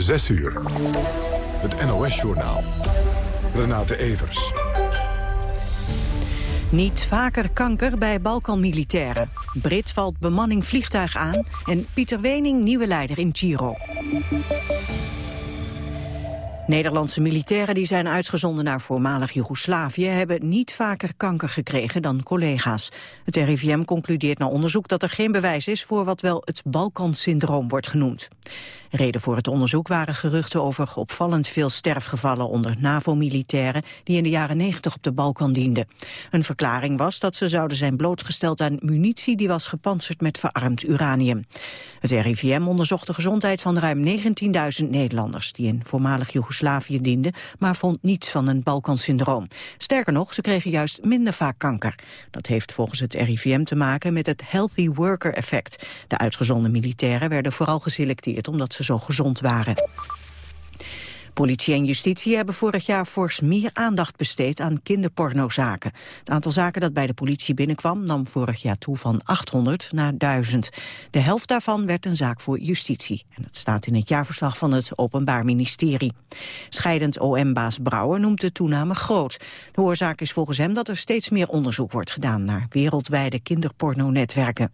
6 uur. Het NOS-journaal. Renate Evers. Niet vaker kanker bij Balkan-militairen. Brit valt bemanning vliegtuig aan en Pieter Wening nieuwe leider in Giro. Nederlandse militairen die zijn uitgezonden naar voormalig Joegoslavië hebben niet vaker kanker gekregen dan collega's. Het RIVM concludeert na onderzoek dat er geen bewijs is voor wat wel het Balkan-syndroom wordt genoemd. Reden voor het onderzoek waren geruchten over opvallend veel sterfgevallen onder NAVO-militairen die in de jaren 90 op de Balkan dienden. Een verklaring was dat ze zouden zijn blootgesteld aan munitie die was gepantserd met verarmd uranium. Het RIVM onderzocht de gezondheid van ruim 19.000 Nederlanders die in voormalig Joegoslavië dienden, maar vond niets van een Balkansyndroom. Sterker nog, ze kregen juist minder vaak kanker. Dat heeft volgens het RIVM te maken met het healthy worker effect. De uitgezonden militairen werden vooral geselecteerd omdat ze zo gezond waren. Politie en justitie hebben vorig jaar fors meer aandacht besteed aan kinderpornozaken. Het aantal zaken dat bij de politie binnenkwam nam vorig jaar toe van 800 naar 1000. De helft daarvan werd een zaak voor justitie. En dat staat in het jaarverslag van het Openbaar Ministerie. Scheidend OM-baas Brouwer noemt de toename groot. De oorzaak is volgens hem dat er steeds meer onderzoek wordt gedaan naar wereldwijde kinderpornonetwerken.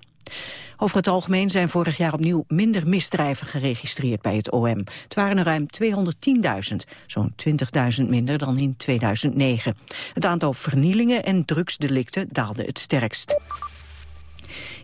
Over het algemeen zijn vorig jaar opnieuw minder misdrijven geregistreerd bij het OM. Het waren er ruim 210.000, zo'n 20.000 minder dan in 2009. Het aantal vernielingen en drugsdelicten daalde het sterkst.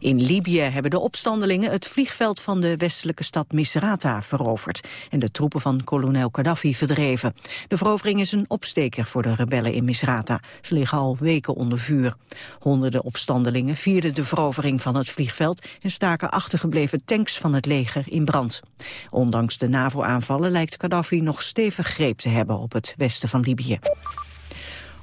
In Libië hebben de opstandelingen het vliegveld van de westelijke stad Misrata veroverd en de troepen van kolonel Gaddafi verdreven. De verovering is een opsteker voor de rebellen in Misrata. Ze liggen al weken onder vuur. Honderden opstandelingen vierden de verovering van het vliegveld en staken achtergebleven tanks van het leger in brand. Ondanks de NAVO-aanvallen lijkt Gaddafi nog stevig greep te hebben op het westen van Libië.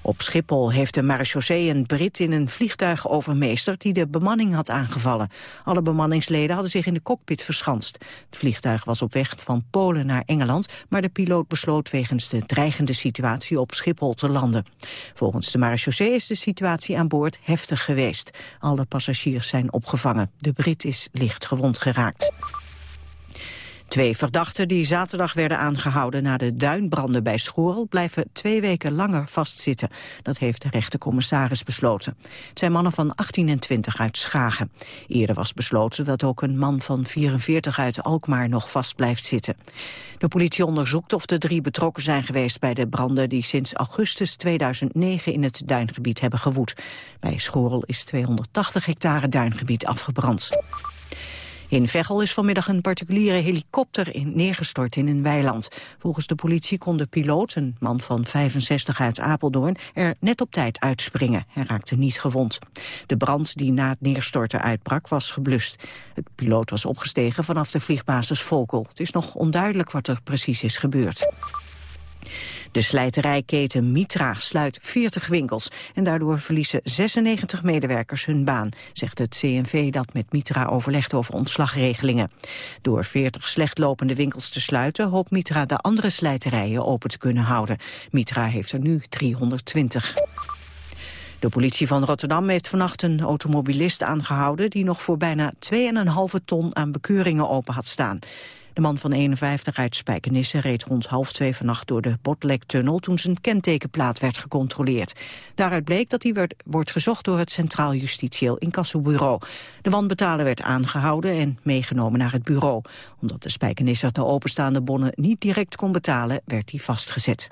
Op Schiphol heeft de marechaussee een Brit in een vliegtuig overmeesterd die de bemanning had aangevallen. Alle bemanningsleden hadden zich in de cockpit verschanst. Het vliegtuig was op weg van Polen naar Engeland, maar de piloot besloot wegens de dreigende situatie op Schiphol te landen. Volgens de marechaussee is de situatie aan boord heftig geweest. Alle passagiers zijn opgevangen. De Brit is licht gewond geraakt. Twee verdachten die zaterdag werden aangehouden na de duinbranden bij Schorel blijven twee weken langer vastzitten. Dat heeft de rechtercommissaris besloten. Het zijn mannen van 18 en 20 uit Schagen. Eerder was besloten dat ook een man van 44 uit Alkmaar nog vast blijft zitten. De politie onderzoekt of de drie betrokken zijn geweest bij de branden die sinds augustus 2009 in het duingebied hebben gewoed. Bij Schorel is 280 hectare duingebied afgebrand. In Veghel is vanmiddag een particuliere helikopter in, neergestort in een weiland. Volgens de politie kon de piloot, een man van 65 uit Apeldoorn, er net op tijd uitspringen. Hij raakte niet gewond. De brand die na het neerstorten uitbrak was geblust. Het piloot was opgestegen vanaf de vliegbasis Volkel. Het is nog onduidelijk wat er precies is gebeurd. De slijterijketen Mitra sluit 40 winkels en daardoor verliezen 96 medewerkers hun baan, zegt het CNV dat met Mitra overlegt over ontslagregelingen. Door 40 slecht lopende winkels te sluiten hoopt Mitra de andere slijterijen open te kunnen houden. Mitra heeft er nu 320. De politie van Rotterdam heeft vannacht een automobilist aangehouden... die nog voor bijna 2,5 ton aan bekeuringen open had staan. De man van 51 uit Spijkenisse reed rond half twee vannacht door de Botlektunnel toen zijn kentekenplaat werd gecontroleerd. Daaruit bleek dat hij werd, wordt gezocht door het Centraal Justitieel Incassobureau. De wanbetaler werd aangehouden en meegenomen naar het bureau. Omdat de Spijkenisser de openstaande bonnen niet direct kon betalen, werd hij vastgezet.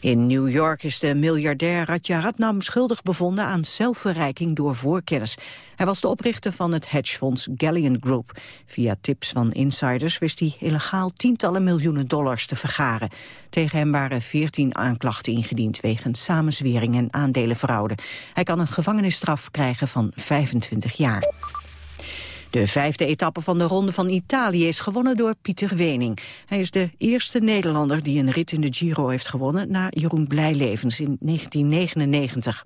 In New York is de miljardair Ratjaratnam schuldig bevonden aan zelfverrijking door voorkennis. Hij was de oprichter van het hedgefonds Galleon Group. Via tips van insiders wist hij illegaal tientallen miljoenen dollars te vergaren. Tegen hem waren 14 aanklachten ingediend wegens samenzwering en aandelenfraude. Hij kan een gevangenisstraf krijgen van 25 jaar. De vijfde etappe van de Ronde van Italië is gewonnen door Pieter Wening. Hij is de eerste Nederlander die een rit in de Giro heeft gewonnen... na Jeroen Blijlevens in 1999.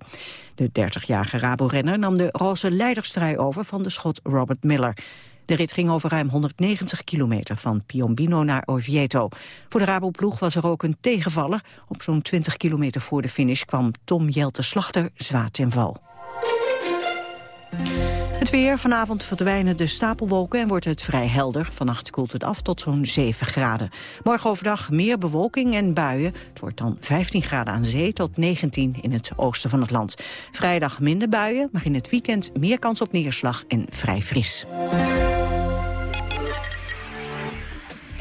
De 30-jarige Rabo-renner nam de roze leiderstrui over van de schot Robert Miller. De rit ging over ruim 190 kilometer van Piombino naar Orvieto. Voor de Rabo-ploeg was er ook een tegenvaller. Op zo'n 20 kilometer voor de finish kwam Tom Jelte Slachter zwaar ten val. Het weer. Vanavond verdwijnen de stapelwolken en wordt het vrij helder. Vannacht koelt het af tot zo'n 7 graden. Morgen overdag meer bewolking en buien. Het wordt dan 15 graden aan zee tot 19 in het oosten van het land. Vrijdag minder buien, maar in het weekend meer kans op neerslag en vrij fris.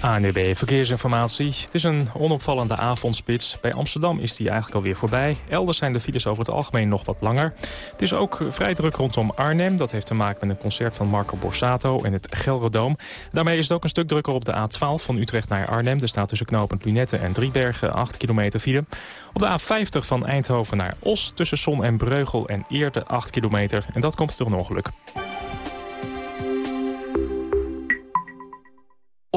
ANDB Verkeersinformatie. Het is een onopvallende avondspits. Bij Amsterdam is die eigenlijk alweer voorbij. Elders zijn de files over het algemeen nog wat langer. Het is ook vrij druk rondom Arnhem. Dat heeft te maken met een concert van Marco Borsato in het Gelredoom. Daarmee is het ook een stuk drukker op de A12 van Utrecht naar Arnhem. Er staat tussen knooppunt Lunette en Driebergen 8 kilometer file. Op de A50 van Eindhoven naar Os tussen Son en Breugel en Eerde 8 kilometer. En dat komt door een ongeluk.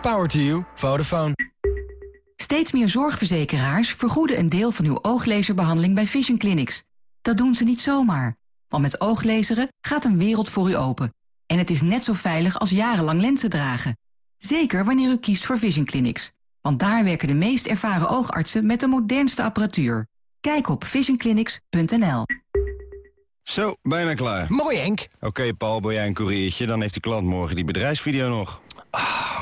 Power to you. Vodafone. Steeds meer zorgverzekeraars vergoeden een deel van uw ooglezerbehandeling bij Vision Clinics. Dat doen ze niet zomaar. Want met ooglezeren gaat een wereld voor u open. En het is net zo veilig als jarenlang lenzen dragen. Zeker wanneer u kiest voor Vision Clinics. Want daar werken de meest ervaren oogartsen met de modernste apparatuur. Kijk op visionclinics.nl. Zo, bijna klaar. Mooi, Henk. Oké, Paul, ben jij een koeriertje? Dan heeft de klant morgen die bedrijfsvideo nog.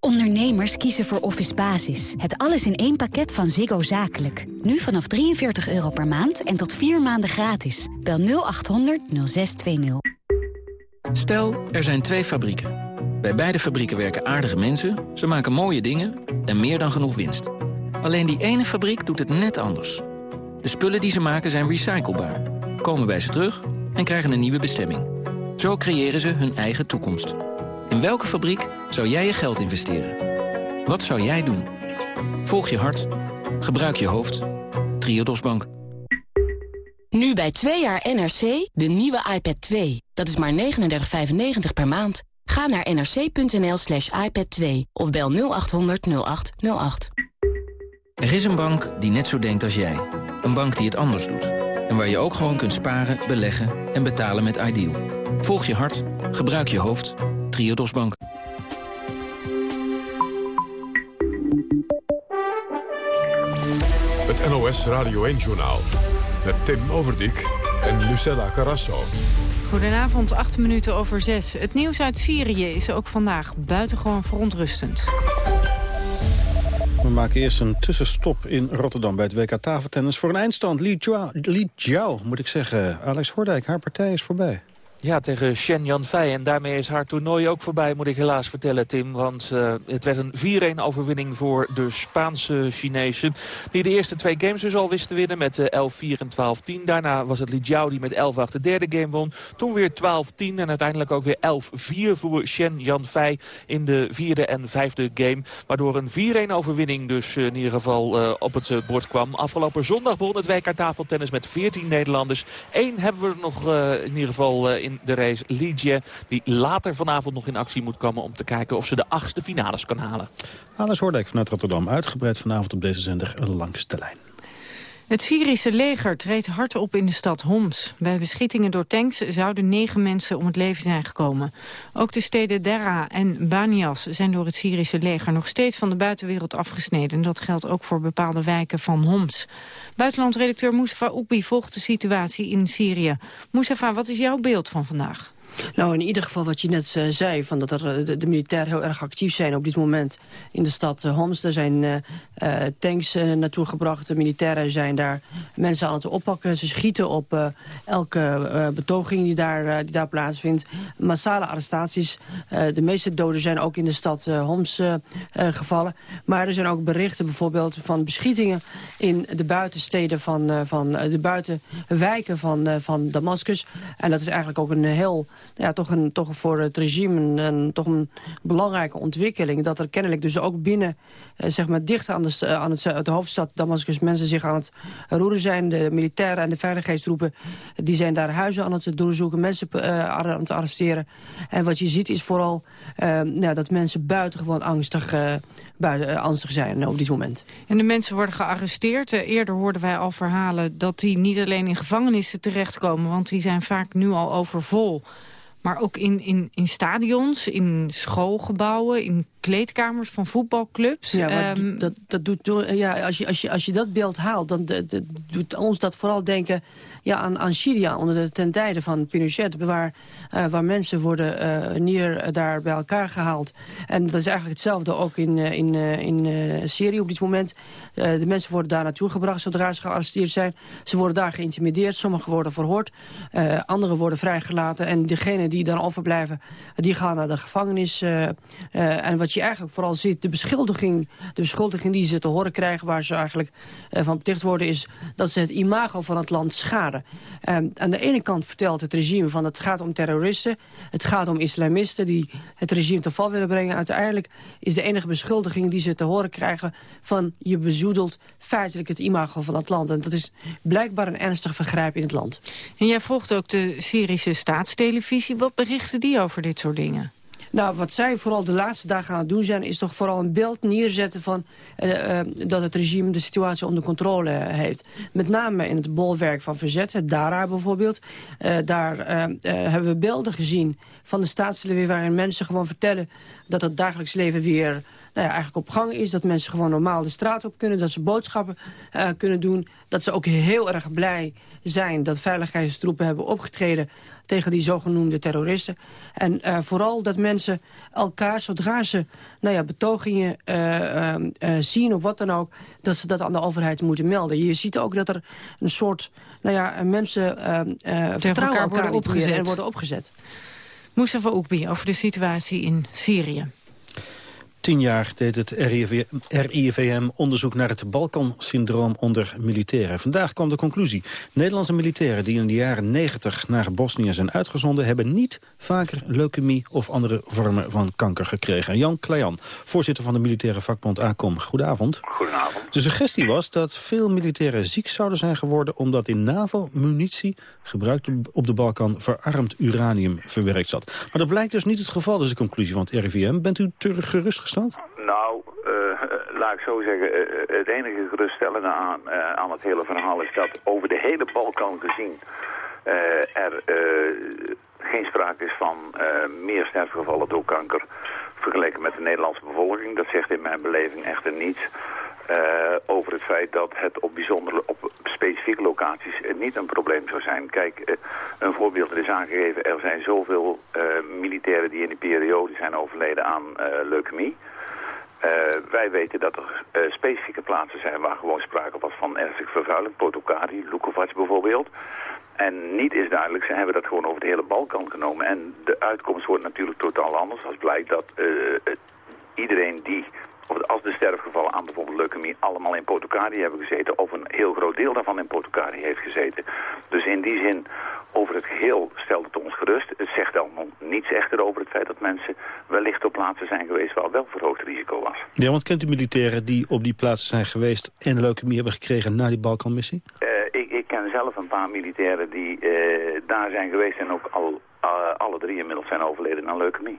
Ondernemers kiezen voor Office Basis. Het alles in één pakket van Ziggo Zakelijk. Nu vanaf 43 euro per maand en tot vier maanden gratis. Bel 0800 0620. Stel, er zijn twee fabrieken. Bij beide fabrieken werken aardige mensen, ze maken mooie dingen en meer dan genoeg winst. Alleen die ene fabriek doet het net anders. De spullen die ze maken zijn recyclebaar, komen bij ze terug en krijgen een nieuwe bestemming. Zo creëren ze hun eigen toekomst. In welke fabriek zou jij je geld investeren? Wat zou jij doen? Volg je hart. Gebruik je hoofd. Triodos Bank. Nu bij 2 jaar NRC de nieuwe iPad 2. Dat is maar 39,95 per maand. Ga naar nrc.nl slash iPad 2 of bel 0800 0808. Er is een bank die net zo denkt als jij. Een bank die het anders doet. En waar je ook gewoon kunt sparen, beleggen en betalen met Ideal. Volg je hart. Gebruik je hoofd. Triodos Bank. Het NOS Radio 1-journaal. Met Tim Overdijk en Lucella Carrasso. Goedenavond, acht minuten over zes. Het nieuws uit Syrië is ook vandaag buitengewoon verontrustend. We maken eerst een tussenstop in Rotterdam bij het WK tafeltennis... voor een eindstand. Li Jiao, Li Jiao moet ik zeggen. Alex Hoordijk, haar partij is voorbij. Ja, tegen Shen Yanfei. En daarmee is haar toernooi ook voorbij, moet ik helaas vertellen, Tim. Want uh, het werd een 4-1 overwinning voor de Spaanse Chinezen. Die de eerste twee games dus al wisten winnen met uh, 11-4 en 12-10. Daarna was het Li Jiao die met 11-8 de derde game won. Toen weer 12-10 en uiteindelijk ook weer 11-4 voor Shen Yanfei in de vierde en vijfde game. Waardoor een 4-1 overwinning dus uh, in ieder geval op het bord kwam. Afgelopen zondag begon het WK tafeltennis met 14 Nederlanders. Eén hebben we nog in ieder geval in de race Liedje. Die later vanavond nog in actie moet komen om te kijken of ze de achtste finales kan halen. Alles Hoordijk vanuit Rotterdam. Uitgebreid vanavond op deze zender langs de lijn. Het Syrische leger treedt hard op in de stad Homs. Bij beschietingen door tanks zouden negen mensen om het leven zijn gekomen. Ook de steden Dera en Banias zijn door het Syrische leger nog steeds van de buitenwereld afgesneden. Dat geldt ook voor bepaalde wijken van Homs. Buitenlandredacteur Mustafa Oekbi volgt de situatie in Syrië. Mustafa, wat is jouw beeld van vandaag? Nou, in ieder geval wat je net uh, zei... Van dat er, de, de, militairen heel erg actief zijn op dit moment in de stad uh, Homs. Er zijn tanks naartoe gebracht. De militairen zijn daar mensen aan het oppakken. Ze schieten op elke betoging die daar, die daar plaatsvindt. Massale arrestaties. de meeste doden zijn ook in de stad Homs gevallen. Maar er zijn ook berichten bijvoorbeeld van beschietingen... in de buitensteden van, van de buitenwijken van, van Damascus. En dat is eigenlijk ook een heel ja, toch, een, toch voor het regime een, toch een belangrijke ontwikkeling. Dat er kennelijk dus ook binnen, eh, zeg maar dicht aan, de, aan het, hoofdstad Damascus... mensen zich aan het roeren zijn. De militairen en de veiligheidstroepen die zijn daar huizen aan het doorzoeken. Mensen uh, aan het arresteren. En wat je ziet is vooral uh, nou, dat mensen buitengewoon angstig, angstig zijn op dit moment. En de mensen worden gearresteerd. eerder hoorden wij al verhalen dat die niet alleen in gevangenissen terechtkomen... want die zijn vaak nu al overvol... Maar ook in, in, in stadions, in schoolgebouwen, in kleedkamers van voetbalclubs. Ja, um, dat, dat doet, ja als, je, als, je, als je dat beeld haalt, dan doet ons dat vooral denken ja, aan, aan Syrië onder de ten tijde van Pinochet. Waar, uh, waar mensen worden uh, neer daar bij elkaar gehaald. En dat is eigenlijk hetzelfde ook in, in, in Syrië op dit moment. de mensen worden daar naartoe gebracht zodra ze gearresteerd zijn. Ze worden daar geïntimideerd, sommigen worden verhoord. anderen worden vrijgelaten. En degenen die dan overblijven, die gaan naar de gevangenis. en wat je eigenlijk vooral ziet, de beschuldiging, de beschuldiging die ze te horen krijgen... waar ze eigenlijk van beticht worden, is dat ze het imago van het land schaden. Um, aan de ene kant vertelt het regime van het gaat om terroristen. Het gaat om islamisten die het regime te val willen brengen. Uiteindelijk is de enige beschuldiging die ze te horen krijgen... van je bezoedelt feitelijk het imago van het land. En dat is blijkbaar een ernstig vergrijp in het land. En jij volgt ook de Syrische staatstelevisie. Wat berichten die over dit soort dingen? Nou, wat zij vooral de laatste dagen aan het doen zijn... is toch vooral een beeld neerzetten van uh, uh, dat het regime de situatie onder controle heeft. Met name in het bolwerk van verzet, het Dara bijvoorbeeld. Daar hebben we beelden gezien van de staatstelevisie... waarin mensen gewoon vertellen dat het dagelijks leven weer nou ja, eigenlijk op gang is. Dat mensen gewoon normaal de straat op kunnen. Dat ze boodschappen kunnen doen. Dat ze ook heel erg blij zijn dat veiligheidstroepen hebben opgetreden tegen die zogenoemde terroristen. En uh, vooral dat mensen elkaar, zodra ze nou ja, betogingen uh, uh, zien of wat dan ook... dat ze dat aan de overheid moeten melden. Je ziet ook dat er een soort... Nou ja, mensen vertrouwen elkaar, worden opgezet. en worden opgezet. Mustafa Oekbi over de situatie in Syrië. Tien jaar deed het RIVM onderzoek naar het Balkansyndroom onder militairen. Vandaag kwam de conclusie. Nederlandse militairen die in de jaren 90 naar Bosnië zijn uitgezonden... hebben niet vaker leukemie of andere vormen van kanker gekregen. Jan Klejan, voorzitter van de militaire vakbond ACOM. Goedenavond. Goedenavond. De suggestie was dat veel militairen ziek zouden zijn geworden... omdat in NAVO-munitie, gebruikt op de Balkan, verarmd uranium verwerkt zat. Maar dat blijkt dus niet het geval, dus de conclusie van het RIVM. Bent u terug Nou, uh, laat ik zo zeggen, uh, het enige geruststellende aan, aan het hele verhaal is dat over de hele Balkan gezien er geen sprake is van meer sterfgevallen door kanker vergeleken met de Nederlandse bevolking. Dat zegt in mijn beleving echter niets. Uh, over het feit dat het op bijzondere, op specifieke locaties niet een probleem zou zijn. Kijk, uh, een voorbeeld is aangegeven, er zijn zoveel militairen die in die periode zijn overleden aan leukemie. wij weten dat er specifieke plaatsen zijn waar gewoon sprake was van ernstig vervuiling, Potokari, Lukovac bijvoorbeeld. En niet is duidelijk, ze hebben dat gewoon over de hele Balkan genomen. En de uitkomst wordt natuurlijk totaal anders als blijkt dat iedereen die als de sterfgevallen aan bijvoorbeeld leukemie allemaal in Potokari hebben gezeten... of een heel groot deel daarvan in Potokari heeft gezeten. Dus in die zin, over het geheel stelt het ons gerust. Het zegt allemaal niets echter over het feit dat mensen wellicht op plaatsen zijn geweest... waar wel verhoogd risico was. Ja, want kent u militairen die op die plaatsen zijn geweest... en leukemie hebben gekregen na die Balkanmissie? Uh, ik, ik, ken zelf een paar militairen die uh, daar zijn geweest... en ook al, uh, alle drie inmiddels zijn overleden aan leukemie.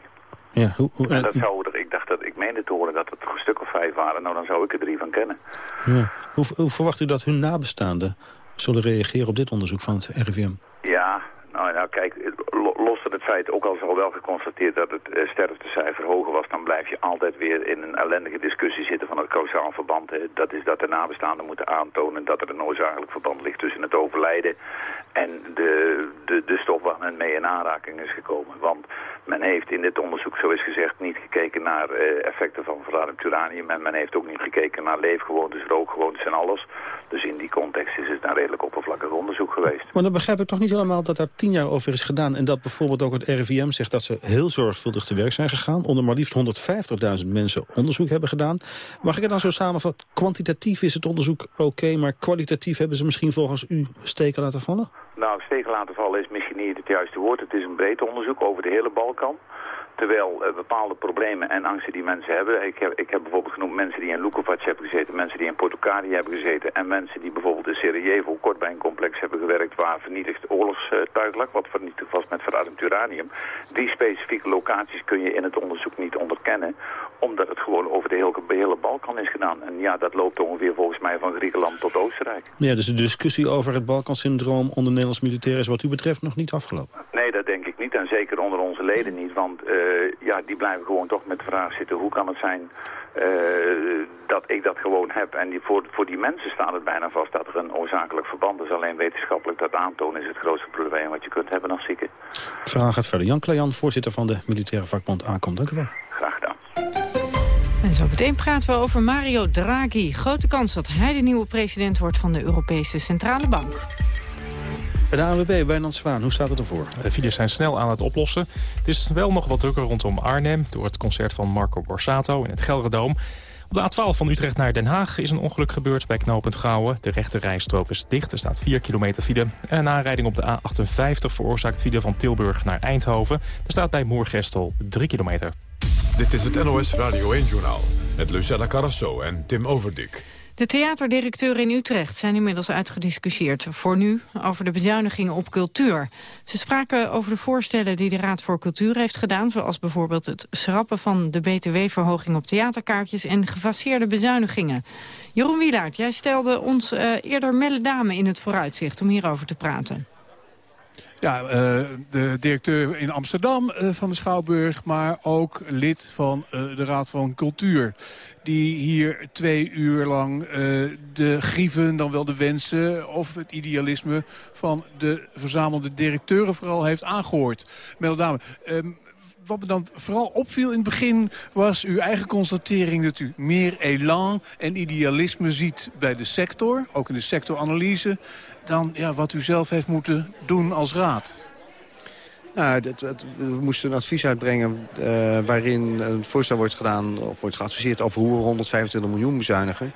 Ja, hoe, hoe, en dat zou er, ik dacht dat, ik meende te horen dat het een stuk of vijf waren. Nou, dan zou ik er drie van kennen. Ja. Hoe, hoe verwacht u dat hun nabestaanden zullen reageren op dit onderzoek van het RIVM? Ja, nou, nou kijk, los van het feit, ook al is al wel geconstateerd dat het uh, sterftecijfer hoger was, dan blijf je altijd weer in een ellendige discussie zitten van het kausaal verband. Dat is dat de nabestaanden moeten aantonen dat er een noodzakelijk verband ligt tussen het overlijden en de, de, de stof waar men mee in aanraking is gekomen. Want men heeft in dit onderzoek, zo is gezegd, niet gekeken naar uh, effecten van verarmd uranium. En men heeft ook niet gekeken naar leefgewoontes, rookgewoontes en alles. Dus in die context is het een redelijk oppervlakkig onderzoek geweest. Maar dan begrijp ik toch niet helemaal dat daar tien jaar over is gedaan... en dat bijvoorbeeld ook het RIVM zegt dat ze heel zorgvuldig te werk zijn gegaan... onder maar liefst 150.000 mensen onderzoek hebben gedaan. Mag ik het dan zo samenvatten? Kwantitatief is het onderzoek oké, maar kwalitatief hebben ze misschien volgens u steken laten vallen? Nou, steken laten vallen is misschien niet het juiste woord. Het is een breed onderzoek over de hele Balkan. Terwijl uh, bepaalde problemen en angsten die mensen hebben... Ik heb, ik heb bijvoorbeeld genoemd mensen die in Lukovac hebben gezeten... mensen die in Portokari hebben gezeten... en mensen die bijvoorbeeld in Sarajevo kort bij een complex hebben gewerkt... waar vernietigd oorlogstuig lag, wat vernietigd was met verarmd uranium. Die specifieke locaties kun je in het onderzoek niet onderkennen... omdat het gewoon over de hele, hele Balkan is gedaan. En ja, dat loopt ongeveer volgens mij van Griekenland tot Oostenrijk. Ja, dus de discussie over het Balkansyndroom onder Nederlands militairen... is wat u betreft nog niet afgelopen? Nee, dat denk ik niet. En zeker onder onze leden niet. Want uh, ja, die blijven gewoon toch met de vraag zitten. Hoe kan het zijn uh, dat ik dat gewoon heb? En die, voor, voor die mensen staat het bijna vast dat er een oorzakelijk verband is. Alleen wetenschappelijk dat aantonen is het grootste probleem wat je kunt hebben als zieke. Het verhaal gaat verder. Jan Klejan, voorzitter van de militaire vakbond aankomt. Dank u wel. Graag gedaan. En zo meteen praten we over Mario Draghi. Grote kans dat hij de nieuwe president wordt van de Europese Centrale Bank. Bij de ANWB, Wijnand Zwaan, hoe staat het ervoor? De files zijn snel aan het oplossen. Het is wel nog wat drukker rondom Arnhem... door het concert van Marco Borsato in het Gelredoom. Op de A12 van Utrecht naar Den Haag is een ongeluk gebeurd bij knooppunt Gouwen. De rechte rijstrook is dicht, er staat 4 kilometer file. En een aanrijding op de A58 veroorzaakt file van Tilburg naar Eindhoven. Er staat bij Moergestel 3 kilometer. Dit is het NOS Radio 1-journaal met Lucella Carrasso en Tim Overdik. De theaterdirecteuren in Utrecht zijn inmiddels uitgediscussieerd. Voor nu over de bezuinigingen op cultuur. Ze spraken over de voorstellen die de Raad voor Cultuur heeft gedaan... zoals bijvoorbeeld het schrappen van de btw-verhoging op theaterkaartjes... en gefaseerde bezuinigingen. Jeroen Wielaert, jij stelde ons uh, eerder Melle Dame in het vooruitzicht... om hierover te praten. Ja, uh, de directeur in Amsterdam uh, van de Schouwburg, maar ook lid van uh, de Raad van Cultuur. Die hier twee uur lang de grieven, dan wel de wensen of het idealisme van de verzamelde directeuren vooral heeft aangehoord. Meldame, um, wat me dan vooral opviel in het begin was uw eigen constatering dat u meer elan en idealisme ziet bij de sector, ook in de sectoranalyse, dan ja, wat u zelf heeft moeten doen als raad? Nou, we moesten een advies uitbrengen uh, waarin een voorstel wordt gedaan... of wordt geadviseerd over hoe we 125 miljoen bezuinigen.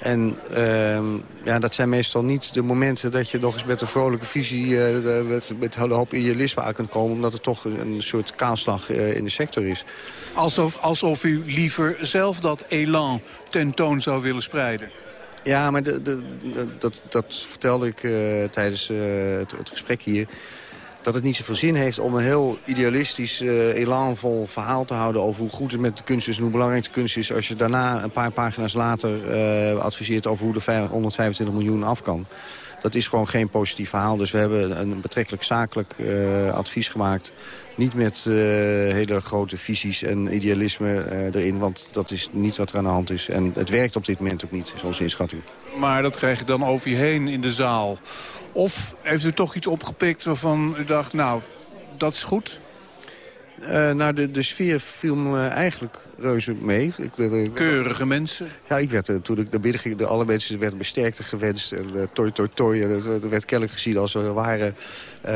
En uh, ja, dat zijn meestal niet de momenten dat je nog eens met een vrolijke visie... Uh, met, met een hoop idealisme aan kunt komen... omdat het toch een, soort kaalslag uh, in de sector is. Alsof, alsof u liever zelf dat elan tentoon zou willen spreiden? Ja, maar dat, dat vertelde ik uh, tijdens uh, het, het, gesprek hier. Dat het niet zoveel zin heeft om een heel idealistisch, uh, elanvol verhaal te houden... over hoe goed het met de kunst is en hoe belangrijk de kunst is... als je daarna een paar pagina's later adviseert over hoe de 125 miljoen af kan. Dat is gewoon geen positief verhaal. Dus we hebben een betrekkelijk zakelijk advies gemaakt niet met uh, hele grote visies en idealisme uh, erin. Want dat is niet wat er aan de hand is. En het werkt op dit moment ook niet, onze inschatting. Maar dat krijg je dan over je heen in de zaal. Of heeft u toch iets opgepikt waarvan u dacht, nou, dat is goed? Uh, nou, de, de sfeer viel me eigenlijk reuze mee. Ik werd, Keurige mensen? Ja, ik werd, toen ik naar binnen ging, de alle mensen werden besterkte gewenst. En uh, toi, toi, toi. En dat werd kennelijk gezien als we waren uh,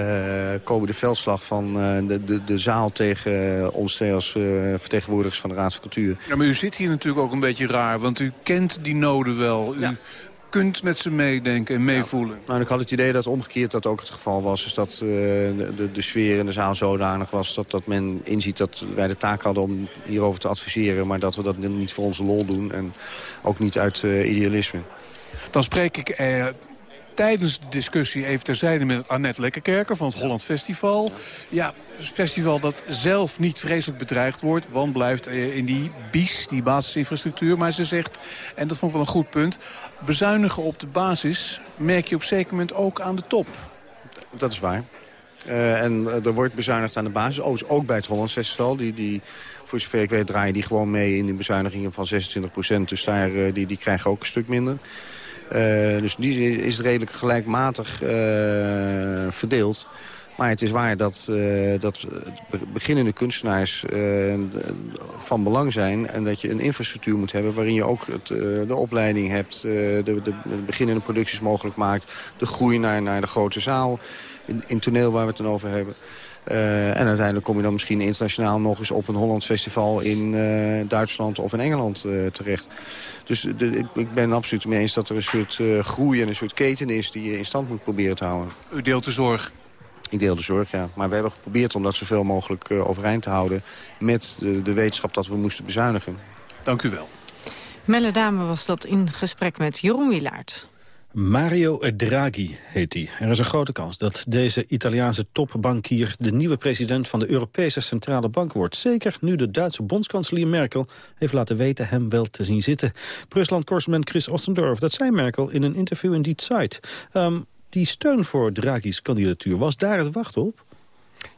komende veldslag van de, de, de zaal tegen ons als vertegenwoordigers van de Raad van Cultuur. Ja, maar u zit hier natuurlijk ook een beetje raar, want u kent die noden wel. U, ja kunt met ze meedenken en meevoelen. Ja. Nou, ik had het idee dat omgekeerd dat ook het geval was. Dus dat uh, de, de, sfeer in de zaal zodanig was dat, dat men inziet dat wij de taak hadden om hierover te adviseren. Maar dat we dat niet voor onze lol doen en ook niet uit uh, idealisme. Dan spreek ik tijdens de discussie even terzijde met Annette Lekkerkerker van het Holland Festival. Ja, festival dat zelf niet vreselijk bedreigd wordt, want blijft in die BIS, die basisinfrastructuur. Maar ze zegt, en dat vond ik wel een goed punt, bezuinigen op de basis merk je op zeker moment ook aan de top. Dat is waar. Uh, en er wordt bezuinigd aan de basis, ook bij het Holland Festival. Die, die, voor zover ik weet draaien die gewoon mee in de bezuinigingen van 26% Dus daar, die, die krijgen ook een stuk minder. Dus die is redelijk gelijkmatig verdeeld. Maar het is waar dat, uh, dat beginnende kunstenaars van belang zijn... en dat je een infrastructuur moet hebben waarin je ook het, de opleiding hebt... de, de, de, beginnende producties mogelijk maakt... de groei naar, naar de grote zaal, in, in toneel waar we het dan over hebben... en uiteindelijk kom je dan misschien internationaal nog eens op een Hollands festival in Duitsland of in Engeland terecht. Dus de, ik, ik, ben absoluut mee eens dat er een soort groei en een soort keten is die je in stand moet proberen te houden. U deelt de zorg ik deel de zorg, ja. Maar we hebben geprobeerd om dat zoveel mogelijk uh, overeind te houden... met de, de wetenschap dat we moesten bezuinigen. Dank u wel. Melle Dame was dat in gesprek met Jeroen Wilaert. Mario Draghi heet hij. Er is een grote kans dat deze Italiaanse topbankier... de nieuwe president van de Europese Centrale Bank wordt. Zeker nu de Duitse bondskanselier Merkel heeft laten weten hem wel te zien zitten. Rusland-correspondent Chris Ostendorf, dat zei Merkel in een interview in Die Zeit. Um, die steun voor Draghi's kandidatuur, was daar het wachten op?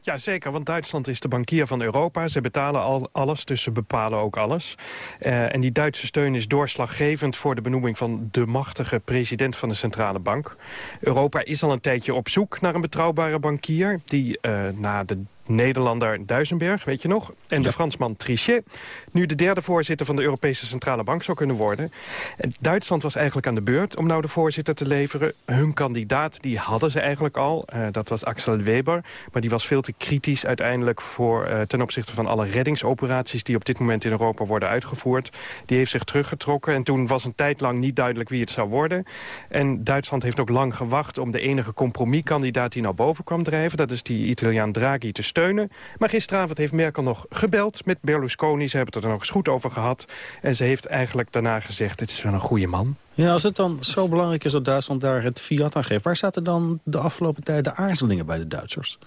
Ja, zeker, want Duitsland is de bankier van Europa. Ze betalen al alles, dus ze bepalen ook alles. Uh, en die Duitse steun is doorslaggevend voor de benoeming van de machtige president van de centrale bank. Europa is al een tijdje op zoek naar een betrouwbare bankier... die uh, na de Nederlander Duisenberg, weet je nog. En de Fransman Trichet. Nu de derde voorzitter van de Europese Centrale Bank zou kunnen worden. En Duitsland was eigenlijk aan de beurt om nou de voorzitter te leveren. Hun kandidaat, die hadden ze eigenlijk al. Uh, dat was Axel Weber. Maar die was veel te kritisch uiteindelijk voor, uh, ten opzichte van alle reddingsoperaties... die op dit moment in Europa worden uitgevoerd. Die heeft zich teruggetrokken. En toen was een tijd lang niet duidelijk wie het zou worden. En Duitsland heeft ook lang gewacht om de enige compromiskandidaat die naar boven kwam drijven. Dat is die Italiaan Draghi te steunen. Maar gisteravond heeft Merkel nog gebeld met Berlusconi. Ze hebben het er nog eens goed over gehad. En ze heeft eigenlijk daarna gezegd, dit is wel een goede man. Ja, als het dan zo belangrijk is dat Duitsland daar het fiat aan geeft... waar zaten dan de afgelopen tijd de aarzelingen bij de Duitsers?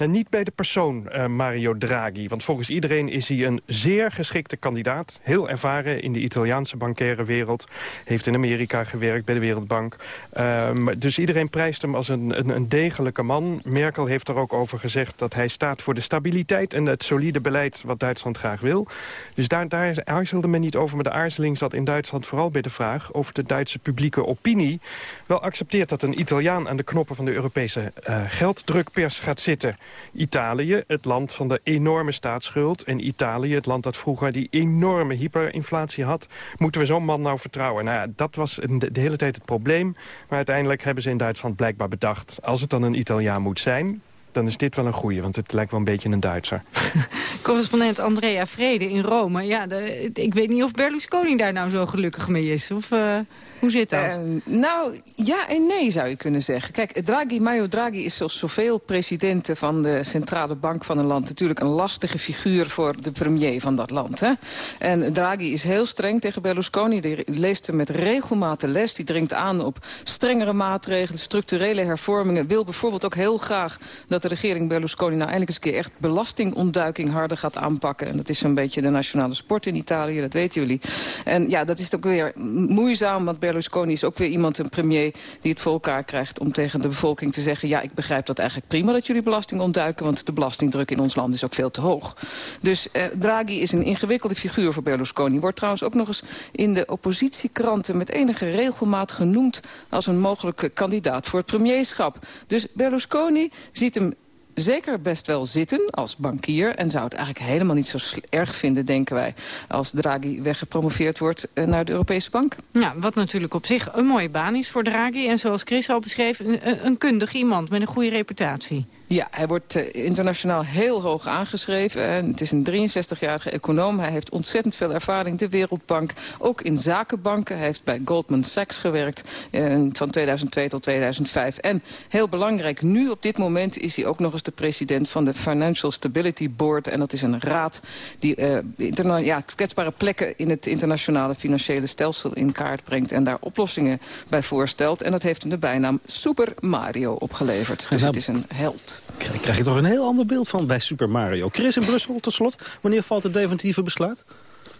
En niet bij de persoon uh, Mario Draghi. Want volgens iedereen is hij een zeer geschikte kandidaat. Heel ervaren in de Italiaanse bankaire wereld. Heeft in Amerika gewerkt bij de Wereldbank. Uh, dus iedereen prijst hem als een, een, een, degelijke man. Merkel heeft er ook over gezegd dat hij staat voor de stabiliteit... en het solide beleid wat Duitsland graag wil. Dus daar, daar aarzelde men niet over. Maar de aarzeling zat in Duitsland vooral bij de vraag... of de Duitse publieke opinie wel accepteert dat een Italiaan... aan de knoppen van de Europese uh, gelddrukpers gaat zitten... Italië, het land van de enorme staatsschuld... en Italië, het land dat vroeger die enorme hyperinflatie had... moeten we zo'n man nou vertrouwen? Nou ja, dat was de, hele tijd het probleem. Maar uiteindelijk hebben ze in Duitsland blijkbaar bedacht... als het dan een Italiaan moet zijn, dan is dit wel een goeie, want het lijkt wel een beetje een Duitser. Correspondent Andrea Vrede in Rome. Ja, de, ik weet niet of Berlusconi daar nou zo gelukkig mee is. Of, uh... Hoe zit dat? Uh, nou, ja en nee zou je kunnen zeggen. Kijk, Draghi, Mario Draghi is zoals zoveel presidenten van de centrale bank van een land... natuurlijk een lastige figuur voor de premier van dat land. Hè? En Draghi is heel streng tegen Berlusconi. Die leest hem met regelmatig les. Die dringt aan op strengere maatregelen, structurele hervormingen. Wil bijvoorbeeld ook heel graag dat de regering Berlusconi... nou eindelijk eens een keer echt belastingontduiking harder gaat aanpakken. En dat is zo'n beetje de nationale sport in Italië, dat weten jullie. En ja, dat is ook weer moeizaam, want Berlusconi is ook weer iemand, een premier... die het voor elkaar krijgt om tegen de bevolking te zeggen... ja, ik begrijp dat eigenlijk prima dat jullie belasting ontduiken... want de belastingdruk in ons land is ook veel te hoog. Dus eh, Draghi is een ingewikkelde figuur voor Berlusconi. Wordt trouwens ook nog eens in de oppositiekranten... met enige regelmaat genoemd als een mogelijke kandidaat voor het premierschap. Dus Berlusconi ziet hem zeker best wel zitten als bankier... en zou het eigenlijk helemaal niet zo erg vinden, denken wij... als Draghi weggepromoveerd wordt eh, naar de Europese Bank. Ja, wat natuurlijk op zich een mooie baan is voor Draghi... en zoals Chris al beschreef, een, een kundig iemand met een goede reputatie. Ja, hij wordt uh, internationaal heel hoog aangeschreven. En het is een 63-jarige econoom. Hij heeft ontzettend veel ervaring. De Wereldbank, ook in zakenbanken. Hij heeft bij Goldman Sachs gewerkt uh, van 2002 tot 2005. En heel belangrijk, nu op dit moment is hij ook nog eens de president van de Financial Stability Board. En dat is een raad die uh, ja, kwetsbare plekken in het internationale financiële stelsel in kaart brengt. En daar oplossingen bij voorstelt. En dat heeft hem de bijnaam Super Mario opgeleverd. Dus het is een held. Krijg je toch een heel ander beeld van bij Super Mario. Chris in Brussel, tot slot. Wanneer valt het definitieve besluit?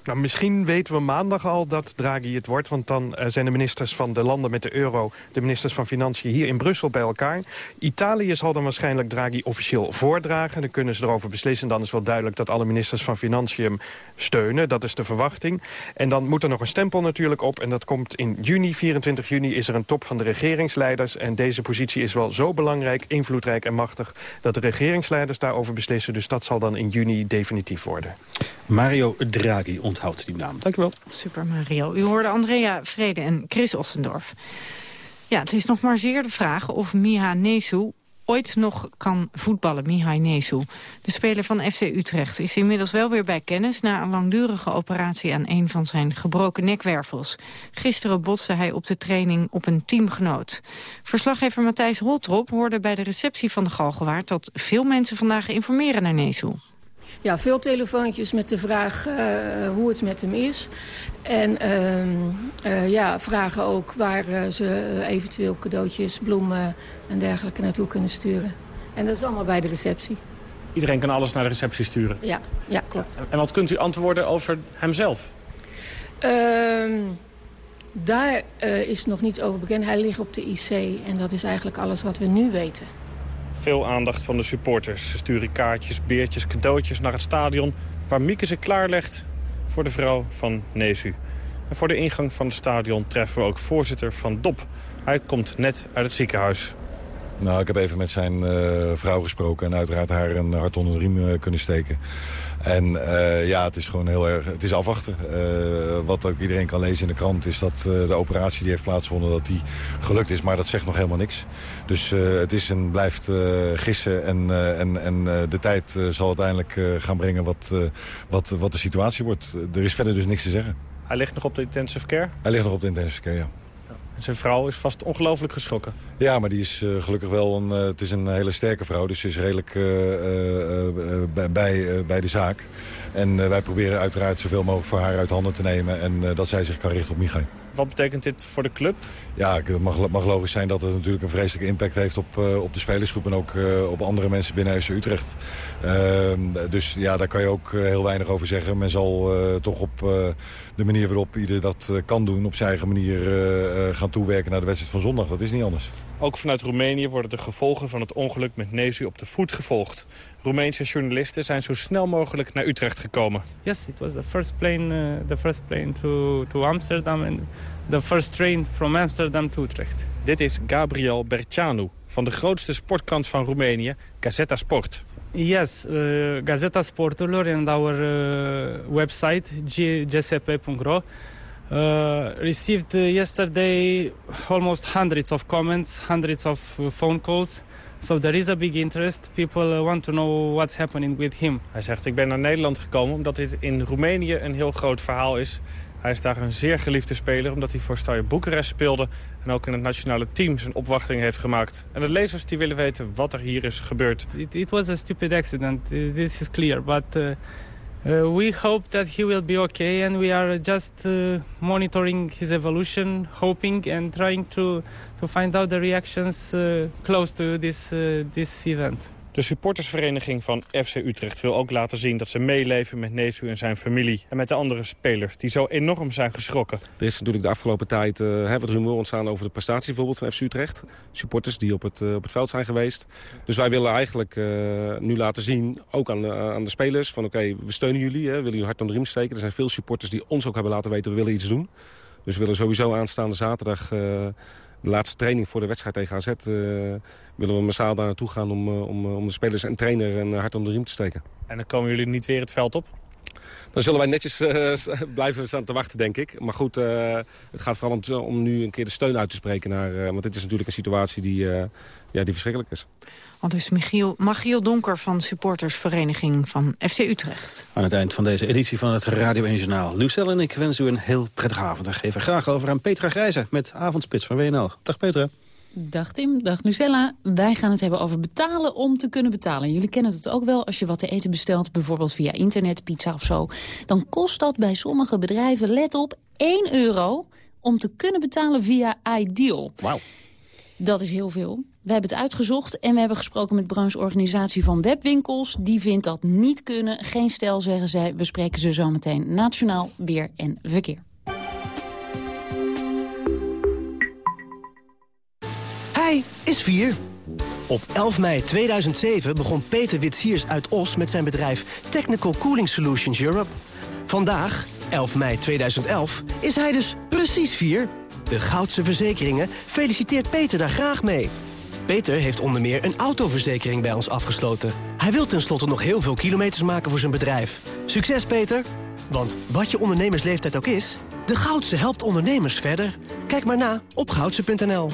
Nou, misschien weten we maandag al dat Draghi het wordt. Want dan uh, zijn de ministers van de landen met de euro... de ministers van Financiën hier in Brussel bij elkaar. Italië zal dan waarschijnlijk Draghi officieel voordragen. Dan kunnen ze erover beslissen. Dan is wel duidelijk dat alle ministers van Financiën hem steunen. Dat is de verwachting. En dan moet er nog een stempel natuurlijk op. En dat komt in juni, 24 juni, is er een top van de regeringsleiders. En deze positie is wel zo belangrijk, invloedrijk en machtig... dat de regeringsleiders daarover beslissen. Dus dat zal dan in juni definitief worden. Mario Draghi onthoudt die naam. Dank u wel. Super Mario. U hoorde Andrea Vrede en Chris Ossendorf. Ja, het is nog maar zeer de vraag of Miha Nesu ooit nog kan voetballen, Mihai Nesu. De speler van FC Utrecht is inmiddels wel weer bij kennis... na een langdurige operatie aan een van zijn gebroken nekwervels. Gisteren botste hij op de training op een teamgenoot. Verslaggever Matthijs Holtrop hoorde bij de receptie van de Galgenwaard... dat veel mensen vandaag informeren naar Nesu. Ja, veel telefoontjes met de vraag uh, hoe het met hem is. En uh, ja, vragen ook waar ze eventueel cadeautjes, bloemen en dergelijke naartoe kunnen sturen. En dat is allemaal bij de receptie. Iedereen kan alles naar de receptie sturen? Ja, ja klopt. En wat kunt u antwoorden over hemzelf? Ehm, daar is nog niets over bekend. Hij ligt op de IC en dat is eigenlijk alles wat we nu weten veel aandacht van de supporters. Ze sturen kaartjes, beertjes, cadeautjes naar het stadion... waar Mieke ze klaarlegt voor de vrouw van Nesu. En voor de ingang van het stadion treffen we ook voorzitter van DOP. Hij komt net uit het ziekenhuis. Nou, ik heb even met zijn uh, vrouw gesproken en uiteraard haar een hart onder de riem uh, kunnen steken. En uh, ja, het is gewoon heel erg, het is afwachten. wat ook iedereen kan lezen in de krant is dat de operatie die heeft plaatsgevonden, dat die gelukt is. Maar dat zegt nog helemaal niks. Dus het is en blijft gissen en, en, en de tijd zal uiteindelijk gaan brengen wat, wat, wat de situatie wordt. Er is verder dus niks te zeggen. Hij ligt nog op de intensive care? Hij ligt nog op de intensive care, ja. Zijn vrouw is vast ongelooflijk geschrokken. Ja, maar die is uh, gelukkig wel een, uh, het is een hele sterke vrouw. Dus ze is redelijk uh, bij, bij de zaak. En wij proberen uiteraard zoveel mogelijk voor haar uit handen te nemen. En dat zij zich kan richten op Michael. Wat betekent dit voor de club? Ja, het mag, mag logisch zijn dat het natuurlijk een vreselijke impact heeft op, uh, op de spelersgroep... en ook uh, op andere mensen binnen FC Utrecht. Uh, dus ja, daar kan je ook heel weinig over zeggen. Men zal toch op de manier waarop ieder dat kan doen... op zijn eigen manier gaan toewerken naar de wedstrijd van zondag. Dat is niet anders. Ook vanuit Roemenië worden de gevolgen van het ongeluk met Nezu op de voet gevolgd. Roemeense journalisten zijn zo snel mogelijk naar Utrecht gekomen. Yes, it was the first plane, uh, the first plane to, to Amsterdam and the first train from Amsterdam to Utrecht. Dit is Gabriel Bercianu van de grootste sportkrant van Roemenië, Gazeta Sport. Yes, uh, Gazeta Sporturilor and our uh, website gsp.ro uh, received uh, yesterday almost hundreds of comments, hundreds of uh, phone calls. So there is a big interest. People uh, want to know what's happening with him. Hij zegt, ik ben naar Nederland gekomen omdat dit in Roemenië een heel groot verhaal is. Hij is daar een zeer geliefde speler omdat hij voor Stade Boekarest speelde... en ook in het nationale team zijn opwachting heeft gemaakt. En de lezers die willen weten wat er hier is gebeurd. It, it was a stupid accident, this is clear, but... Uh, uh, we hope that he will be okay and we are just uh, monitoring his evolution, hoping and trying to, to find out the reactions uh, close to this, uh, this event. De supportersvereniging van FC Utrecht wil ook laten zien dat ze meeleven met Nesu en zijn familie. En met de andere spelers die zo enorm zijn geschrokken. Er is natuurlijk de afgelopen tijd uh, wat rumor ontstaan over de prestatie bijvoorbeeld van FC Utrecht. Supporters die op het, uh, op het veld zijn geweest. Dus wij willen eigenlijk uh, nu laten zien, ook aan aan de spelers, van oké, we steunen jullie. Hè, willen jullie hard om de riem steken. Er zijn veel supporters die ons ook hebben laten weten, we willen iets doen. Dus we willen sowieso aanstaande zaterdag de laatste training voor de wedstrijd tegen AZ... Uh, willen we massaal daar naartoe gaan om, uh, om, om de spelers en trainer een hart om de riem te steken. En dan komen jullie niet weer het veld op? Dan zullen wij netjes uh, blijven staan te wachten, denk ik. Maar goed, het gaat vooral om, om, nu een keer de steun uit te spreken. Naar, want dit is natuurlijk een situatie die, ja, die verschrikkelijk is. Want is Michiel, Machiel Donker van supportersvereniging van FC Utrecht. Aan het eind van deze editie van het Radio 1 Journaal. Lucelle en ik wensen u een heel prettige avond. En geven graag over aan Petra Grijze met Avondspits van WNL. Dag Petra. Dag Tim, dag Lucella. Wij gaan het hebben over betalen om te kunnen betalen. Jullie kennen het ook wel als je wat te eten bestelt, bijvoorbeeld via internet, pizza of zo. Dan kost dat bij sommige bedrijven, let op, 1 euro om te kunnen betalen via Ideal. Wauw. Dat is heel veel. We hebben het uitgezocht en we hebben gesproken met brancheorganisatie van webwinkels. Die vindt dat niet kunnen. Geen stel, zeggen zij. We spreken ze zometeen nationaal weer en verkeer. Hij is vier. Op 11 mei 2007 begon Peter Witsiers uit Os met zijn bedrijf Technical Cooling Solutions Europe. Vandaag, 11 mei 2011, is hij dus precies vier. De Goudse Verzekeringen feliciteert Peter daar graag mee. Peter heeft onder meer een autoverzekering bij ons afgesloten. Hij wil tenslotte nog heel veel kilometers maken voor zijn bedrijf. Succes, Peter! Want wat je ondernemersleeftijd ook is... de Goudse helpt ondernemers verder. Kijk maar na op goudse.nl.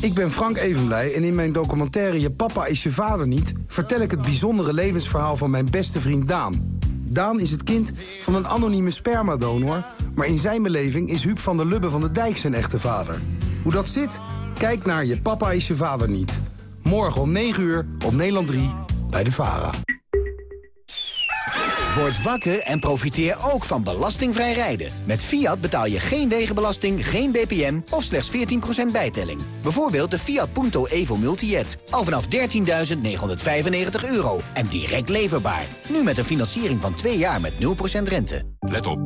Ik ben Frank Evenblij en in mijn documentaire Je papa is je vader niet... vertel ik het bijzondere levensverhaal van mijn beste vriend Daan. Daan is het kind van een anonieme spermadonor... maar in zijn beleving is Huub van der Lubbe van de Dijk zijn echte vader. Hoe dat zit? Kijk naar Je papa is je vader niet. Morgen om 9 uur op Nederland 3 bij de VARA. Word wakker en profiteer ook van belastingvrij rijden. Met Fiat betaal je geen wegenbelasting, geen BPM of slechts 14% bijtelling. Bijvoorbeeld de Fiat Punto Evo Multijet. Al vanaf 13.995 euro en direct leverbaar. Nu met een financiering van 2 jaar met 0% rente. Let op.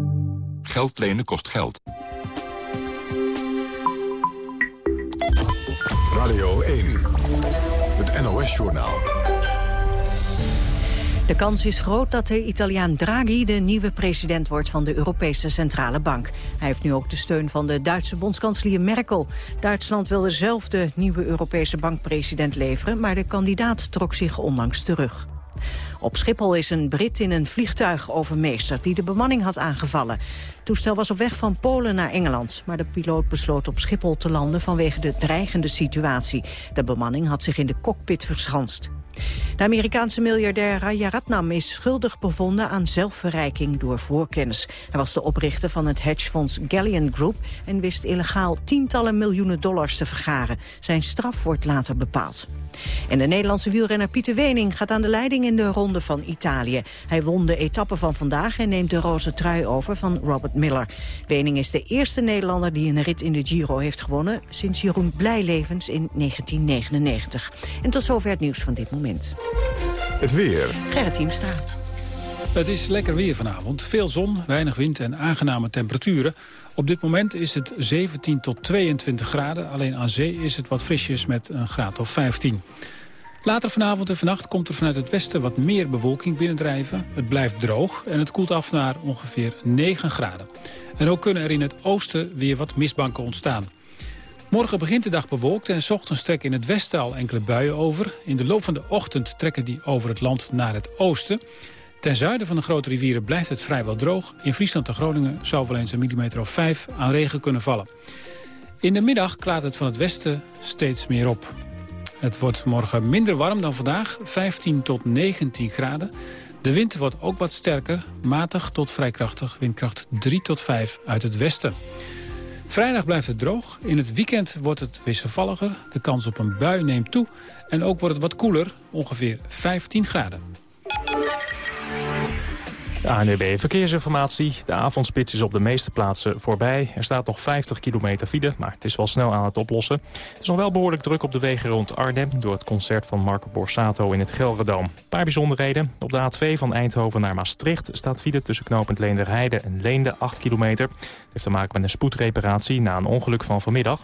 Geld lenen kost geld. Radio 1. Het NOS-journaal. De kans is groot dat de Italiaan Draghi de nieuwe president wordt van de Europese Centrale Bank. Hij heeft nu ook de steun van de Duitse bondskanselier Merkel. Duitsland wilde zelf de nieuwe Europese bankpresident leveren, maar de kandidaat trok zich onlangs terug. Op Schiphol is een Brit in een vliegtuig overmeesterd die de bemanning had aangevallen. Het toestel was op weg van Polen naar Engeland, maar de piloot besloot op Schiphol te landen vanwege de dreigende situatie. De bemanning had zich in de cockpit verschanst. De Amerikaanse miljardair Rajaratnam is schuldig bevonden aan zelfverrijking door voorkennis. Hij was de oprichter van het hedgefonds Galleon Group en wist illegaal tientallen miljoenen dollars te vergaren. Zijn straf wordt later bepaald. En de Nederlandse wielrenner Pieter Wening gaat aan de leiding in de Ronde van Italië. Hij won de etappe van vandaag en neemt de roze trui over van Robert Miller. Wening is de eerste Nederlander die een rit in de Giro heeft gewonnen... sinds Jeroen Blijlevens in 1999. En tot zover het nieuws van dit moment. Het weer. Gerrit Hiemstra. Het is lekker weer vanavond. Veel zon, weinig wind en aangename temperaturen. Op dit moment is het 17 tot 22 graden. Alleen aan zee is het wat frisjes met een graad of 15. Later vanavond en vannacht komt er vanuit het westen wat meer bewolking binnendrijven. Het blijft droog en het koelt af naar ongeveer 9 graden. En ook kunnen er in het oosten weer wat mistbanken ontstaan. Morgen begint de dag bewolkt en s ochtends trekken in het westen al enkele buien over. In de loop van de ochtend trekken die over het land naar het oosten. Ten zuiden van de grote rivieren blijft het vrijwel droog. In Friesland en Groningen zou wel eens een millimeter of vijf aan regen kunnen vallen. In de middag klaart het van het westen steeds meer op. Het wordt morgen minder warm dan vandaag, 15 tot 19 graden. De wind wordt ook wat sterker, matig tot vrij krachtig, windkracht 3 tot 5 uit het westen. Vrijdag blijft het droog. In het weekend wordt het wisselvalliger. De kans op een bui neemt toe. En ook wordt het wat koeler, ongeveer 15 graden. ANWB Verkeersinformatie. De avondspits is op de meeste plaatsen voorbij. Er staat nog 50 kilometer file, maar het is wel snel aan het oplossen. Het is nog wel behoorlijk druk op de wegen rond Arnhem... door het concert van Marco Borsato in het Gelredome. Een paar bijzonderheden. Op de A2 van Eindhoven naar Maastricht... staat file tussen knooppunt Leenderheide en Leende 8 kilometer. Het heeft te maken met een spoedreparatie na een ongeluk van vanmiddag.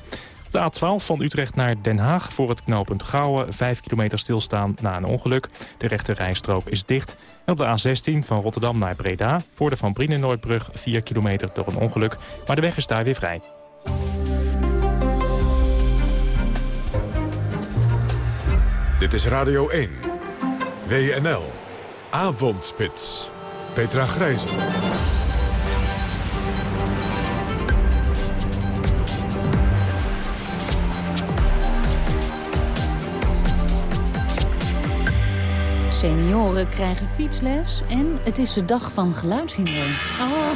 De A12 van Utrecht naar Den Haag voor het knooppunt Gouwen... 5 kilometer stilstaan na een ongeluk. De rechte rijstrook is dicht. En op de A16 van Rotterdam naar Breda... voor de Van Brienenoordbrug 4 kilometer door een ongeluk. Maar de weg is daar weer vrij. Dit is Radio 1. WNL. Avondspits. Petra Grijzen. Senioren krijgen fietsles en het is de dag van geluidshindering. Oh.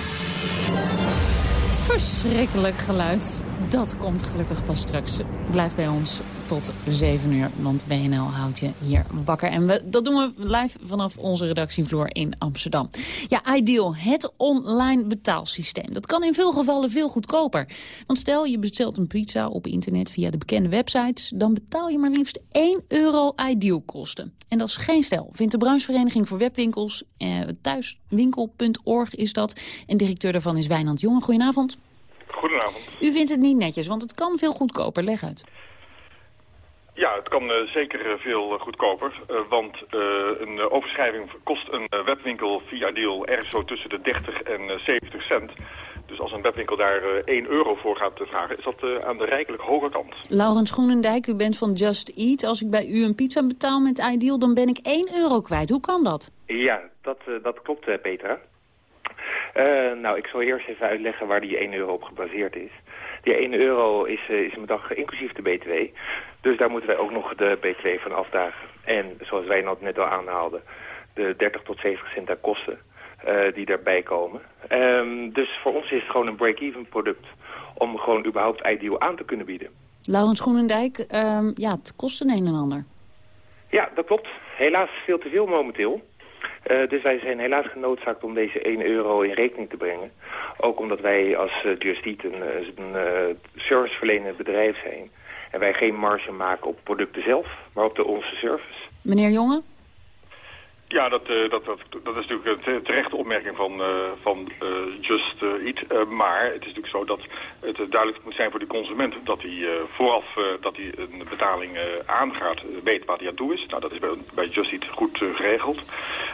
Verschrikkelijk geluid. Dat komt gelukkig pas straks. Blijf bij ons tot 7 uur. Want WNL houdt je hier wakker. En we, dat doen we live vanaf onze redactievloer in Amsterdam. Ja, Ideal, het online betaalsysteem. Dat kan in veel gevallen veel goedkoper. Want stel je bestelt een pizza op internet via de bekende websites... dan betaal je maar liefst 1 euro Ideal kosten. En dat is geen stel, vindt de branchevereniging voor webwinkels. Eh, thuiswinkel.org is dat. En directeur daarvan is Wijnand Jonge. Goedenavond. Goedenavond. U vindt het niet netjes, want het kan veel goedkoper. Leg uit. Ja, het kan uh, zeker uh, veel uh, goedkoper. want een overschrijving kost een webwinkel via deal ergens zo tussen de 30 en 70 cent. Dus als een webwinkel daar 1 euro voor gaat vragen, is dat aan de rijkelijk hoge kant. Laurens Groenendijk, u bent van Just Eat. Als ik bij u een pizza betaal met Ideal, dan ben ik 1 euro kwijt. Hoe kan dat? Ja, dat, dat klopt, Petra. nou, ik zal eerst even uitleggen waar die 1 euro op gebaseerd is. Die 1 euro is, uh, is een dag inclusief de BTW. Dus daar moeten wij ook nog de BTW van afdagen. En zoals wij net al aanhaalden, de 30 tot 70 cent aan kosten uh, die daarbij komen. Um, dus voor ons is het gewoon een break-even product om gewoon überhaupt Ideal aan te kunnen bieden. Laurens Groenendijk, um, ja, het kost een een en ander. Ja, dat klopt. Helaas veel te veel momenteel. Uh, dus wij zijn helaas genoodzaakt om deze 1 euro in rekening te brengen. Ook omdat wij als uh, Just Eat een, een uh, serviceverlenend bedrijf zijn. En wij geen marge maken op producten zelf, maar op de onze service. Meneer Jonge? Ja, dat, uh, dat, dat, dat is natuurlijk een terechte opmerking van, uh, van uh, Just Eat. maar het is natuurlijk zo dat het duidelijk moet zijn voor de consument dat hij vooraf dat hij een betaling aangaat, weet wat hij aan toe is. Nou, dat is bij, bij Just Eat goed geregeld.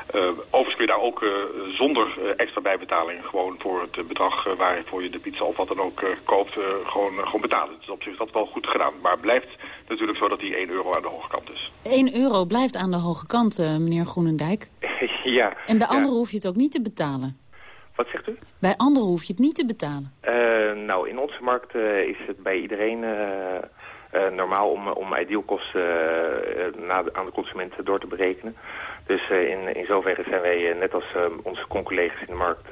Overigens kun je daar ook zonder extra bijbetaling gewoon voor het bedrag waarvoor je de pizza of wat dan ook koopt, gewoon, gewoon betalen. Dus op zich is dat wel goed gedaan. Maar het blijft natuurlijk zo dat die 1 euro aan de hoge kant is. 1 euro blijft aan de hoge kant, meneer Groenendijk. ja. En bij ja. anderen hoef je het ook niet te betalen? Wat zegt u? Bij anderen hoef je het niet te betalen? Uh, nou, in onze markt uh, is het bij iedereen uh, normaal om, om idealkosten aan de consumenten door te berekenen. Dus in, in zoverre zijn wij, net als onze collega's in de markt,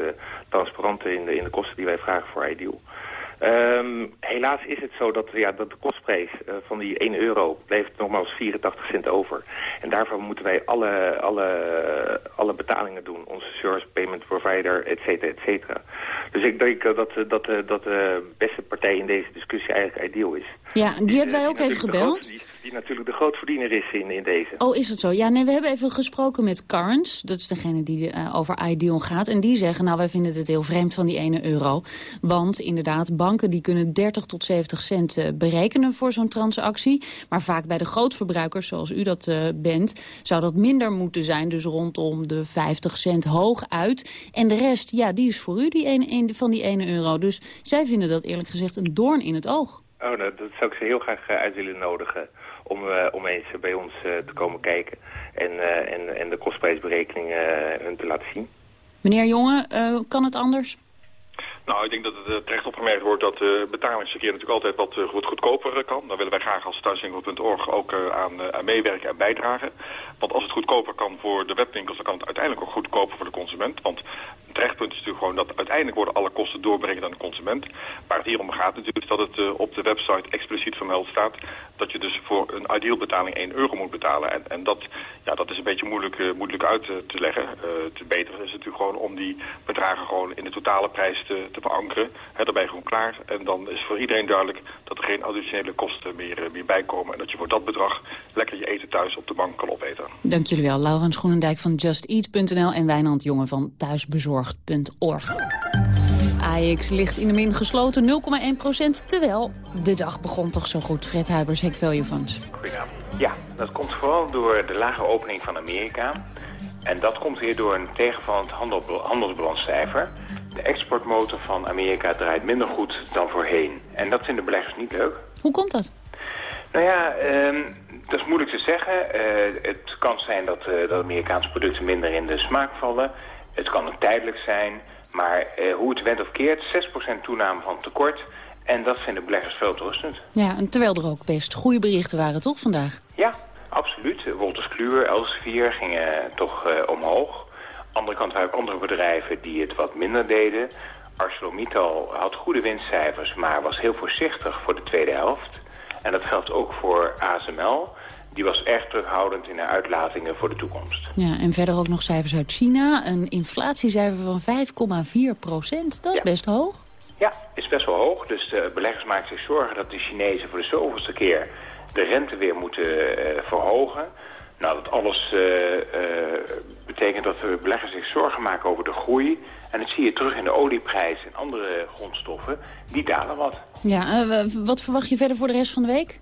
transparant in de, in de kosten die wij vragen voor ideal. Um, helaas is het zo dat, ja, dat de kostprijs uh, van die 1 euro blijft nogmaals 84 cent over. En daarvoor moeten wij alle, alle, alle betalingen doen. Onze service payment provider, et cetera, et cetera. Dus ik denk dat, dat, dat de beste partij in deze discussie eigenlijk ideal is. Ja, die, die hebben wij ook even gebeld. Die, die, natuurlijk de grootverdiener is in, in deze. Oh, is het zo? Ja, nee, we hebben even gesproken met Carnes. Dat is degene die uh, over ideal gaat. En die zeggen, nou, wij vinden het heel vreemd van die 1 euro. Want inderdaad, banken die kunnen 30 tot 70 cent uh, berekenen voor zo'n transactie. Maar vaak bij de grootverbruikers, zoals u dat uh, bent... zou dat minder moeten zijn, dus rondom de 50 cent hoog uit. En de rest, ja, die is voor u die ene, een, van die 1 euro. Dus zij vinden dat eerlijk gezegd een doorn in het oog. Oh, nou, dat zou ik ze heel graag uh, uit willen nodigen om, uh, om eens bij ons uh, te komen kijken en, uh, en, en de kostprijsberekening hun te laten zien. Meneer Jonge, kan het anders? Nou, ik denk dat het uh, terecht opgemerkt wordt dat uh, betalingsverkeer natuurlijk altijd wat, uh, wat goedkoper kan. Daar willen wij graag als thuiswinkel.org ook aan, aan, meewerken en bijdragen. Want als het goedkoper kan voor de webwinkels, dan kan het uiteindelijk ook goedkoper voor de consument. Want terechtpunt is natuurlijk gewoon dat uiteindelijk worden alle kosten doorberekend aan de consument. Waar het hier om gaat natuurlijk is dat het op de website expliciet vermeld staat dat je dus voor een ideal betaling 1 euro moet betalen. En, en dat, ja, dat is een beetje moeilijk, moeilijk uit te leggen. het betere is natuurlijk gewoon om die bedragen gewoon in de totale prijs te te verankeren. He, daarbij gewoon klaar. En dan is voor iedereen duidelijk dat er geen additionele kosten meer, meer bijkomen. En dat je voor dat bedrag lekker je eten thuis op de bank kan opeten. Dank jullie wel. Laurens Groenendijk van JustEat.nl en Wijnand Jonge van thuisbezorgd.org. AX ligt in de min gesloten 0,1 procent, terwijl de dag begon toch zo goed. Fred Huibers, Hack Value Funds. Goedenavond. Ja, dat komt vooral door de lage opening van Amerika. En dat komt weer door een tegenvallend handel, handelsbalanscijfer. De exportmotor van Amerika draait minder goed dan voorheen. En dat vinden beleggers niet leuk. Hoe komt dat? Nou ja, um, dat is moeilijk te zeggen. Uh, het kan zijn dat, uh, dat Amerikaanse producten minder in de smaak vallen. Het kan ook tijdelijk zijn. Maar uh, hoe het went of keert, 6% toename van tekort. En dat vinden beleggers veel te rustend. Ja, en terwijl er ook best goede berichten waren, toch, vandaag? Ja, absoluut. Wolters Kluwer, Elsevier gingen toch uh, omhoog. Andere kant waren ook andere bedrijven die het wat minder deden. ArcelorMittal had goede winstcijfers, maar was heel voorzichtig voor de tweede helft. En dat geldt ook voor ASML. Die was erg terughoudend in haar uitlatingen voor de toekomst. Ja, en verder ook nog cijfers uit China. Een inflatiecijfer van 5,4 procent. Dat is best hoog. Ja, is best wel hoog. Dus de beleggers maken zich zorgen dat de Chinezen voor de zoveelste keer de rente weer moeten uh, verhogen. Nou, dat alles uh, uh, betekent dat de beleggers zich zorgen maken over de groei. En dat zie je terug in de olieprijs en andere grondstoffen. Die dalen wat. Ja, wat verwacht je verder voor de rest van de week?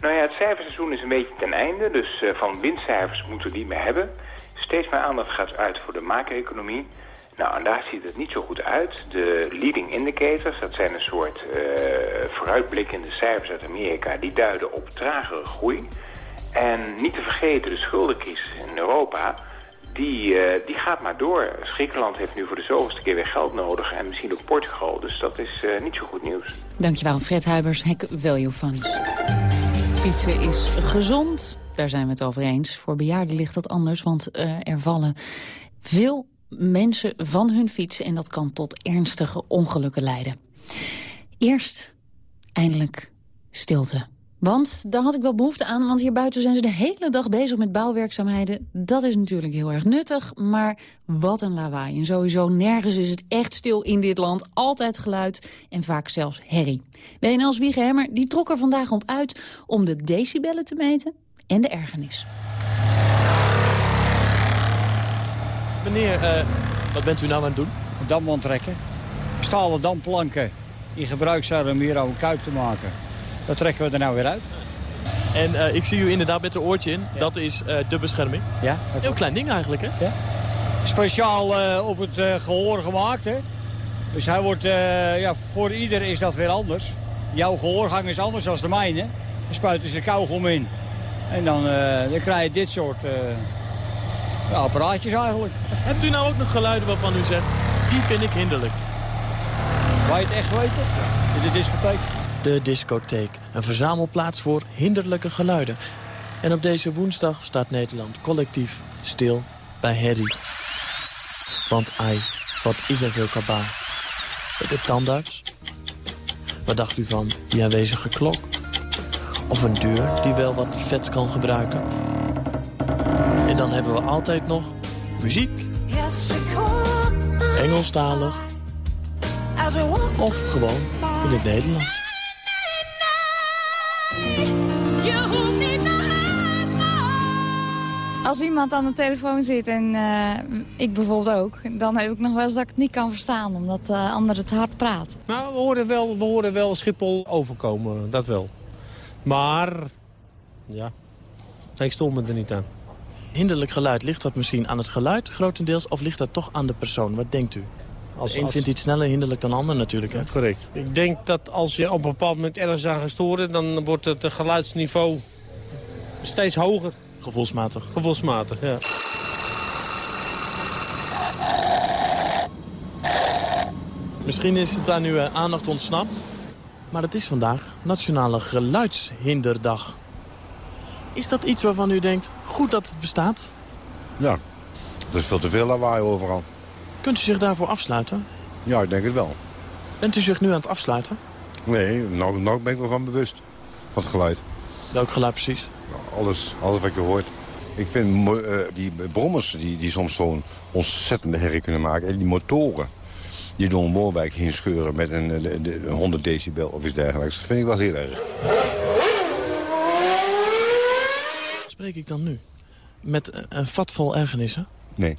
Nou ja, het cijferseizoen is een beetje ten einde. Dus van winstcijfers moeten we niet meer hebben. Steeds meer aandacht gaat uit voor de macro-economie. Nou, en daar ziet het niet zo goed uit. De leading indicators, dat zijn een soort uh, vooruitblikkende cijfers uit Amerika... die duiden op tragere groei. En niet te vergeten, de schuldencrisis in Europa, die, uh, die gaat maar door. Griekenland heeft nu voor de zoveelste keer weer geld nodig en misschien ook Portugal. Dus dat is uh, niet zo goed nieuws. Dankjewel, Fred Huibers, Hack Value Funds. Fietsen is gezond, daar zijn we het over eens. Voor bejaarden ligt dat anders, want uh, er vallen veel mensen van hun fiets... en dat kan tot ernstige ongelukken leiden. Eerst eindelijk stilte. Want daar had ik wel behoefte aan, want hier buiten zijn ze de hele dag bezig met bouwwerkzaamheden. Dat is natuurlijk heel erg nuttig, maar wat een lawaai. En sowieso nergens is het echt stil in dit land. Altijd geluid en vaak zelfs herrie. WNL's Wiegehemmer die trok er vandaag op uit om de decibellen te meten en de ergernis. Meneer, uh, wat bent u nou aan het doen? Dam onttrekken. Stalen damplanken in gebruik zouden om hier een kuip te maken. Dat trekken we er nou weer uit. En uh, ik zie u inderdaad met een oortje in. Ja. Dat is uh, de bescherming. Ja. Heel klein ding eigenlijk, hè? Ja. Speciaal op het gehoor gemaakt, hè? Dus hij wordt, ja, voor ieder is dat weer anders. Jouw gehoorgang is anders dan de mijne. Dan spuiten ze kauwgom in. En dan, dan krijg je dit soort ja, apparaatjes eigenlijk. Hebt u nou ook nog geluiden waarvan u zegt, die vind ik hinderlijk? Waar je het echt weten? In de discotheek. De discotheek, een verzamelplaats voor hinderlijke geluiden. En op deze woensdag staat Nederland collectief stil bij herrie. Want ai, wat is er veel kabaal. De tandarts? Wat dacht u van die aanwezige klok? Of een deur die wel wat vet kan gebruiken? En dan hebben we altijd nog muziek. Engelstalig. Of gewoon in het Nederlands. Als iemand aan de telefoon zit en uh, ik bijvoorbeeld ook... dan heb ik nog wel eens dat ik het niet kan verstaan... omdat de uh, ander het hard praat. Nou, we horen wel, we horen wel Schiphol overkomen, dat wel. Maar, ja, ik stond me er niet aan. Hinderlijk geluid, ligt dat misschien aan het geluid grotendeels... of ligt dat toch aan de persoon? Wat denkt u? Als, de een vindt iets sneller hinderlijk dan de ander natuurlijk. Hè? correct. Ik denk dat als je op een bepaald moment ergens aan gaat storen... dan wordt het geluidsniveau steeds hoger. Gevoelsmatig. Gevoelsmatig, ja. Misschien is het aan uw aandacht ontsnapt. Maar het is vandaag Nationale Geluidshinderdag. Is dat iets waarvan u denkt, goed dat het bestaat? Ja, er is veel te veel lawaai overal. Kunt u zich daarvoor afsluiten? Ja, ik denk het wel. Bent u zich nu aan het afsluiten? Nee, nou, nou ben ik me van bewust. Van het geluid. Welk geluid precies? Alles, alles wat je hoort. Ik vind uh, die brommers die, die soms zo'n ontzettende herrie kunnen maken. En die motoren die door een woonwijk heen scheuren met een, een, een 100 decibel of iets dergelijks. Dat vind ik wel heel erg. Spreek ik dan nu? Met een vat vol ergernissen? Nee.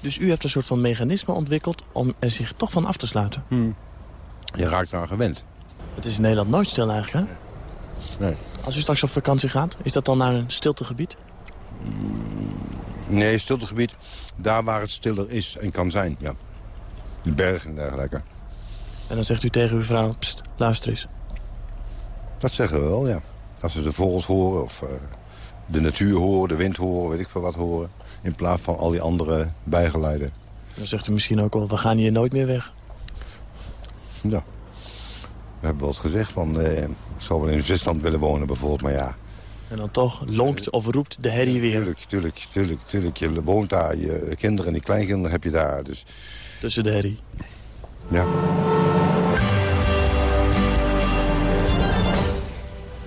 Dus u hebt een soort van mechanisme ontwikkeld om er zich toch van af te sluiten? Hmm. Je raakt eraan gewend. Het is in Nederland nooit stil eigenlijk, hè? Nee. Als u straks op vakantie gaat, is dat dan naar een stiltegebied? Nee, stiltegebied. Daar waar het stiller is en kan zijn, ja. De bergen en dergelijke. En dan zegt u tegen uw vrouw, pst, luister eens. Dat zeggen we wel, ja. Als we de vogels horen of uh, de natuur horen, de wind horen, weet ik veel wat horen. In plaats van al die andere bijgeluiden. Dan zegt u misschien ook wel, we gaan hier nooit meer weg. Ja. We hebben wel eens gezegd van, ik zou wel in Zwitserland willen wonen bijvoorbeeld, maar ja. En dan toch lonkt of roept de herrie weer. Tuurlijk, tuurlijk, tuurlijk, tuurlijk. Je woont daar, je kinderen en die kleinkinderen heb je daar. Dus... Tussen de herrie. Ja.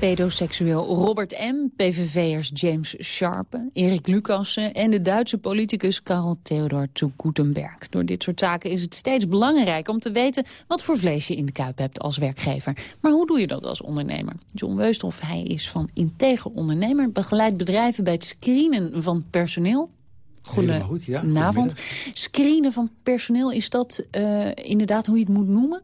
Pedoseksueel Robert M., PVV'ers James Sharpe, Erik Lucassen... en de Duitse politicus Karl Theodor zu Gutenberg. Door dit soort zaken is het steeds belangrijker om te weten... wat voor vlees je in de kuip hebt als werkgever. Maar hoe doe je dat als ondernemer? John Weusthof, hij is van Integer Ondernemer... begeleidt bedrijven bij het screenen van personeel... Goedenavond. Screenen van personeel, is dat uh, inderdaad hoe je het moet noemen?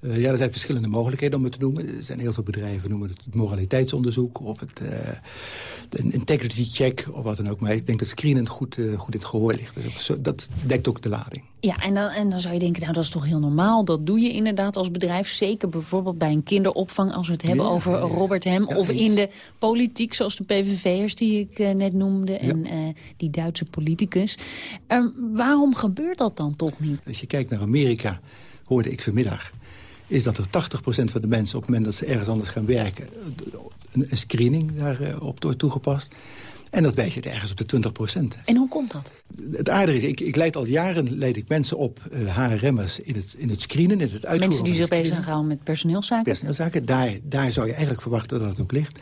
Uh, ja, er zijn verschillende mogelijkheden om het te noemen. Er zijn heel veel bedrijven noemen het moraliteitsonderzoek... of het uh, integrity check of wat dan ook. Maar ik denk dat screenen goed, uh, goed in het gehoor ligt. Dus dat dekt ook de lading. Ja, en dan, en dan zou je denken, nou dat is toch heel normaal. Dat doe je inderdaad als bedrijf. Zeker bijvoorbeeld bij een kinderopvang als we het hebben over ja. Robert Hem. Ja, of in de politiek zoals de PVV'ers die ik net noemde. En die Duitse politicus. waarom gebeurt dat dan toch niet? Als je kijkt naar Amerika, hoorde ik vanmiddag is dat er 80% van de mensen op het moment dat ze ergens anders gaan werken... een, een screening daarop wordt toegepast. En dat wijst ergens op de 20% En hoe komt dat? Het aardige is, ik, ik leid al jaren leid ik mensen op, uh, HRM'ers, in het, in het screenen, in het uitvoeren Mensen die zich bezig gaan met personeelszaken? Personeelszaken, daar, daar zou je eigenlijk verwachten dat het ook ligt.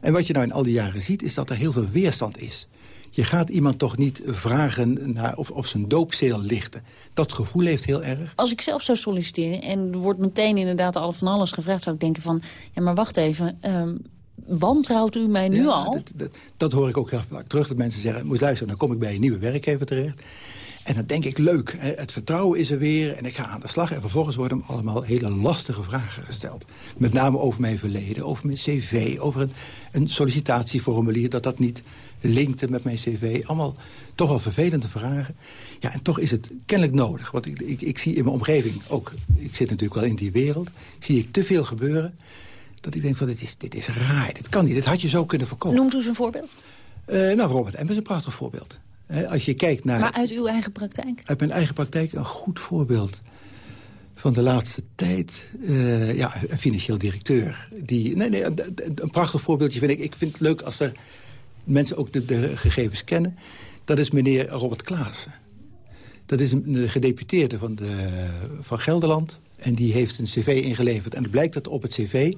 En wat je nou in al die jaren ziet, is dat er heel veel weerstand is. Je gaat iemand toch niet vragen naar of, of zijn doopzeel lichten. Dat gevoel heeft heel erg. Als ik zelf zou solliciteren en er wordt meteen inderdaad al van alles gevraagd... zou ik denken van, ja maar wacht even... Um, wantrouwt u mij nu ja, al? Dat, dat, dat, hoor ik ook heel vaak terug. Dat mensen zeggen, moet luisteren, dan kom ik bij een nieuwe werkgever terecht. En dan denk ik, leuk, het vertrouwen is er weer en ik ga aan de slag. En vervolgens worden hem allemaal hele lastige vragen gesteld. Met name over mijn verleden, over mijn cv, over een, een sollicitatieformulier... dat dat niet linkte met mijn cv. Allemaal toch wel vervelende vragen. Ja, en toch is het kennelijk nodig. Want ik, ik, ik zie in mijn omgeving ook, ik zit natuurlijk wel in die wereld... zie ik te veel gebeuren dat ik denk van dit is, dit is raar, dit kan niet. Dit had je zo kunnen voorkomen. Noemt u eens een voorbeeld? Uh, nou, Robert M. is een prachtig voorbeeld. Als je kijkt naar... Maar uit uw eigen praktijk? Uit mijn eigen praktijk een goed voorbeeld van de laatste tijd. Uh, ja, een financieel directeur. Die, nee, nee, een, een, prachtig voorbeeldje vind ik. Ik vind het leuk als er mensen ook de, de gegevens kennen. Dat is meneer Robert Klaassen. Dat is een gedeputeerde van, de, van Gelderland. En die heeft een cv ingeleverd. En het blijkt dat op het cv...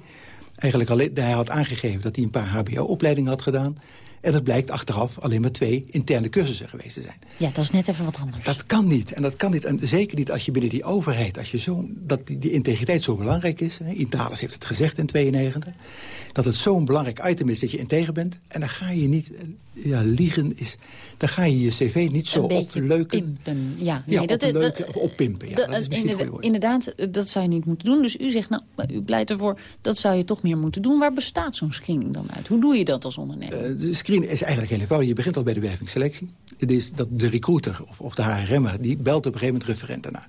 eigenlijk alleen, hij had aangegeven dat hij een paar hbo-opleidingen had gedaan. En dat blijkt achteraf alleen maar twee interne cursussen geweest te zijn. Ja, dat is net even wat anders. Dat kan niet. En dat kan niet. En zeker niet als je binnen die overheid... Als je zo, dat die, die integriteit zo belangrijk is. Hè. Italis heeft het gezegd in 92. Dat het zo'n belangrijk item is dat je integer bent. En dan ga je niet... Ja, liegen is... Dan ga je je cv niet zo opleuken. Pimpen. Ja, nee, ja dat, opleuken of oppimpen. Ja, dat, is misschien Inderdaad, dat zou je niet moeten doen. Dus u zegt, nou, u pleit ervoor... dat zou je toch meer moeten doen. Waar bestaat zo'n screening dan uit? Hoe doe je dat als ondernemer? Uh, screen is eigenlijk heel eenvoudig. Je begint al bij de wervingsselectie. Het is dat de recruiter of, of de HRM'er... die belt op een gegeven moment referenten na.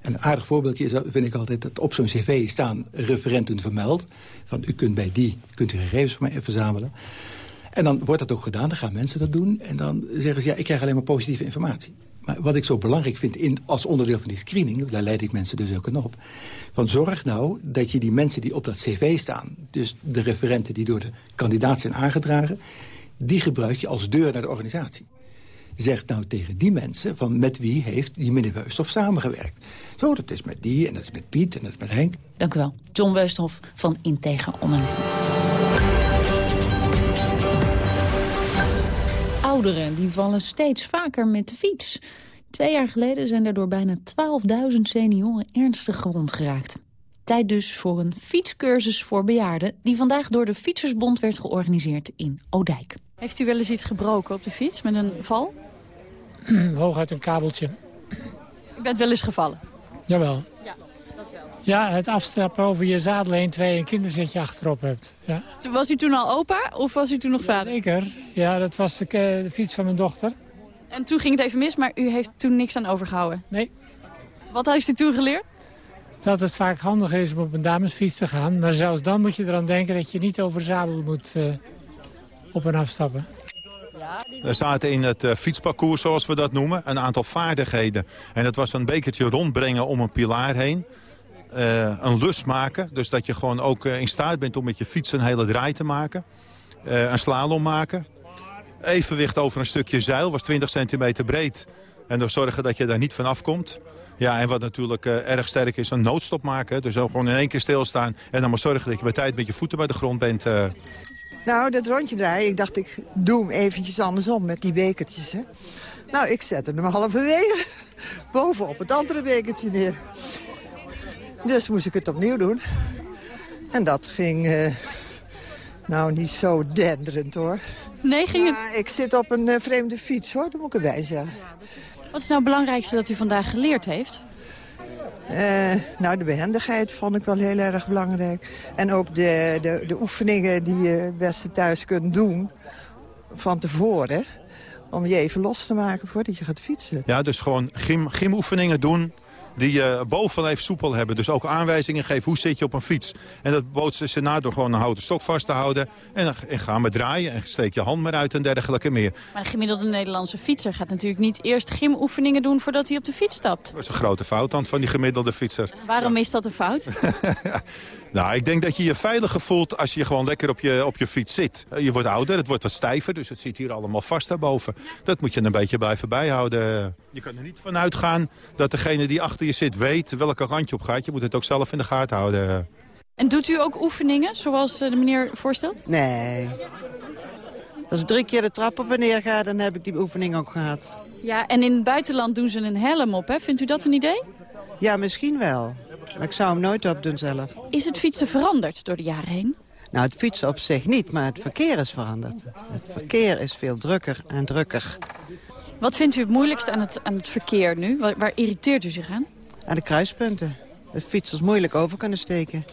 En een aardig voorbeeldje is, vind ik altijd... dat op zo'n cv staan referenten vermeld. Van u kunt bij die kunt u gegevens voor mij verzamelen. En dan wordt dat ook gedaan, dan gaan mensen dat doen. En dan zeggen ze, ja, ik krijg alleen maar positieve informatie. Maar wat ik zo belangrijk vind in, als onderdeel van die screening... daar leid ik mensen dus ook in op... van zorg nou dat je die mensen die op dat cv staan... dus de referenten die door de kandidaat zijn aangedragen die gebruik je als deur naar de organisatie. Zeg nou tegen die mensen van met wie heeft die meneer Weusthof samengewerkt. Zo, dat is met die en dat is met Piet en dat is met Henk. Dank u wel. John Weusthof van Integer Onderneming. Ouderen die vallen steeds vaker met de fiets. Twee jaar geleden zijn er door bijna 12.000 senioren ernstig gewond geraakt. Tijd dus voor een fietscursus voor bejaarden... die vandaag door de Fietsersbond werd georganiseerd in Odijk. Heeft u wel eens iets gebroken op de fiets met een val? Hooguit een kabeltje. U bent wel eens gevallen? Jawel. Ja, dat wel. Ja, het afstappen over je zadel heen, twee een kinderzetje achterop hebt. Ja. Was u toen al opa of was u toen nog vader? Zeker. Ja, dat was de, de, fiets van mijn dochter. En toen ging het even mis, maar u heeft toen niks aan overgehouden? Nee. Wat heeft u toen geleerd? Dat het vaak handiger is om op een damesfiets te gaan. Maar zelfs dan moet je eraan denken dat je niet over zadel moet... Uh, op- en afstappen. Er zaten in het uh, fietsparcours, zoals we dat noemen, een aantal vaardigheden. En dat was een bekertje rondbrengen om een pilaar heen. Uh, een lus maken, dus dat je gewoon ook uh, in staat bent om met je fiets een hele draai te maken. een slalom maken. Evenwicht over een stukje zeil, was 20 centimeter breed. En dan zorgen dat je daar niet van afkomt. Ja, en wat natuurlijk erg sterk is, een noodstop maken. Dus ook gewoon in één keer stilstaan. En dan maar zorgen dat je bij tijd met je voeten bij de grond bent. Nou, dat rondje draaien, ik dacht ik doe hem eventjes andersom met die bekertjes. Hè. Nou, ik zette hem halverwege bovenop het andere bekertje neer. Dus moest ik het opnieuw doen. En dat ging uh, nou niet zo denderend hoor. Nee, ging het... Maar ik zit op een uh, vreemde fiets hoor, dat moet ik erbij zeggen. Wat is nou het belangrijkste dat u vandaag geleerd heeft? Uh, nou, de behendigheid vond ik wel heel erg belangrijk. En ook de, de, de oefeningen die je het beste thuis kunt doen van tevoren. Om je even los te maken voordat je gaat fietsen. Ja, dus gewoon gym, gymoefeningen doen die je bovenal even soepel hebben. Dus ook aanwijzingen geven, hoe zit je op een fiets. En dat bootsen ze na door gewoon een houten stok vast te houden. En dan en ga maar draaien en steek je hand maar uit en dergelijke meer. Maar de gemiddelde Nederlandse fietser gaat natuurlijk niet eerst gymoefeningen doen voordat hij op de fiets stapt. Dat is een grote fout dan van die gemiddelde fietser. Waarom is dat een fout? Nou, ik denk dat je je veiliger voelt als je gewoon lekker op je, op je fiets zit. Eh, je wordt ouder, het wordt wat stijver, dus het zit hier allemaal vast daarboven. Dat moet je een beetje blijven bijhouden. Je kan er niet van uitgaan dat degene die achter je zit weet welke rand je op gaat. Je moet het ook zelf in de gaten houden. En doet u ook oefeningen, zoals eh, de meneer voorstelt? Nee. Als ik drie keer de trap op en neer ga, dan heb ik die oefening ook gehad. Ja, en in het buitenland doen ze een helm op, hè? Vindt u dat een idee? Ja, misschien wel. Maar ik zou hem nooit opdoen zelf. Is het fietsen veranderd door de jaren heen? Nou, het fietsen op zich niet, maar het verkeer is veranderd. Het verkeer is veel drukker en drukker. Wat vindt u het moeilijkste aan het, aan het verkeer nu? Waar, waar irriteert u zich aan? Aan de kruispunten. De fietsers moeilijk over kunnen steken.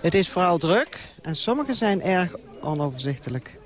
Het is vooral druk en sommige zijn erg onoverzichtelijk.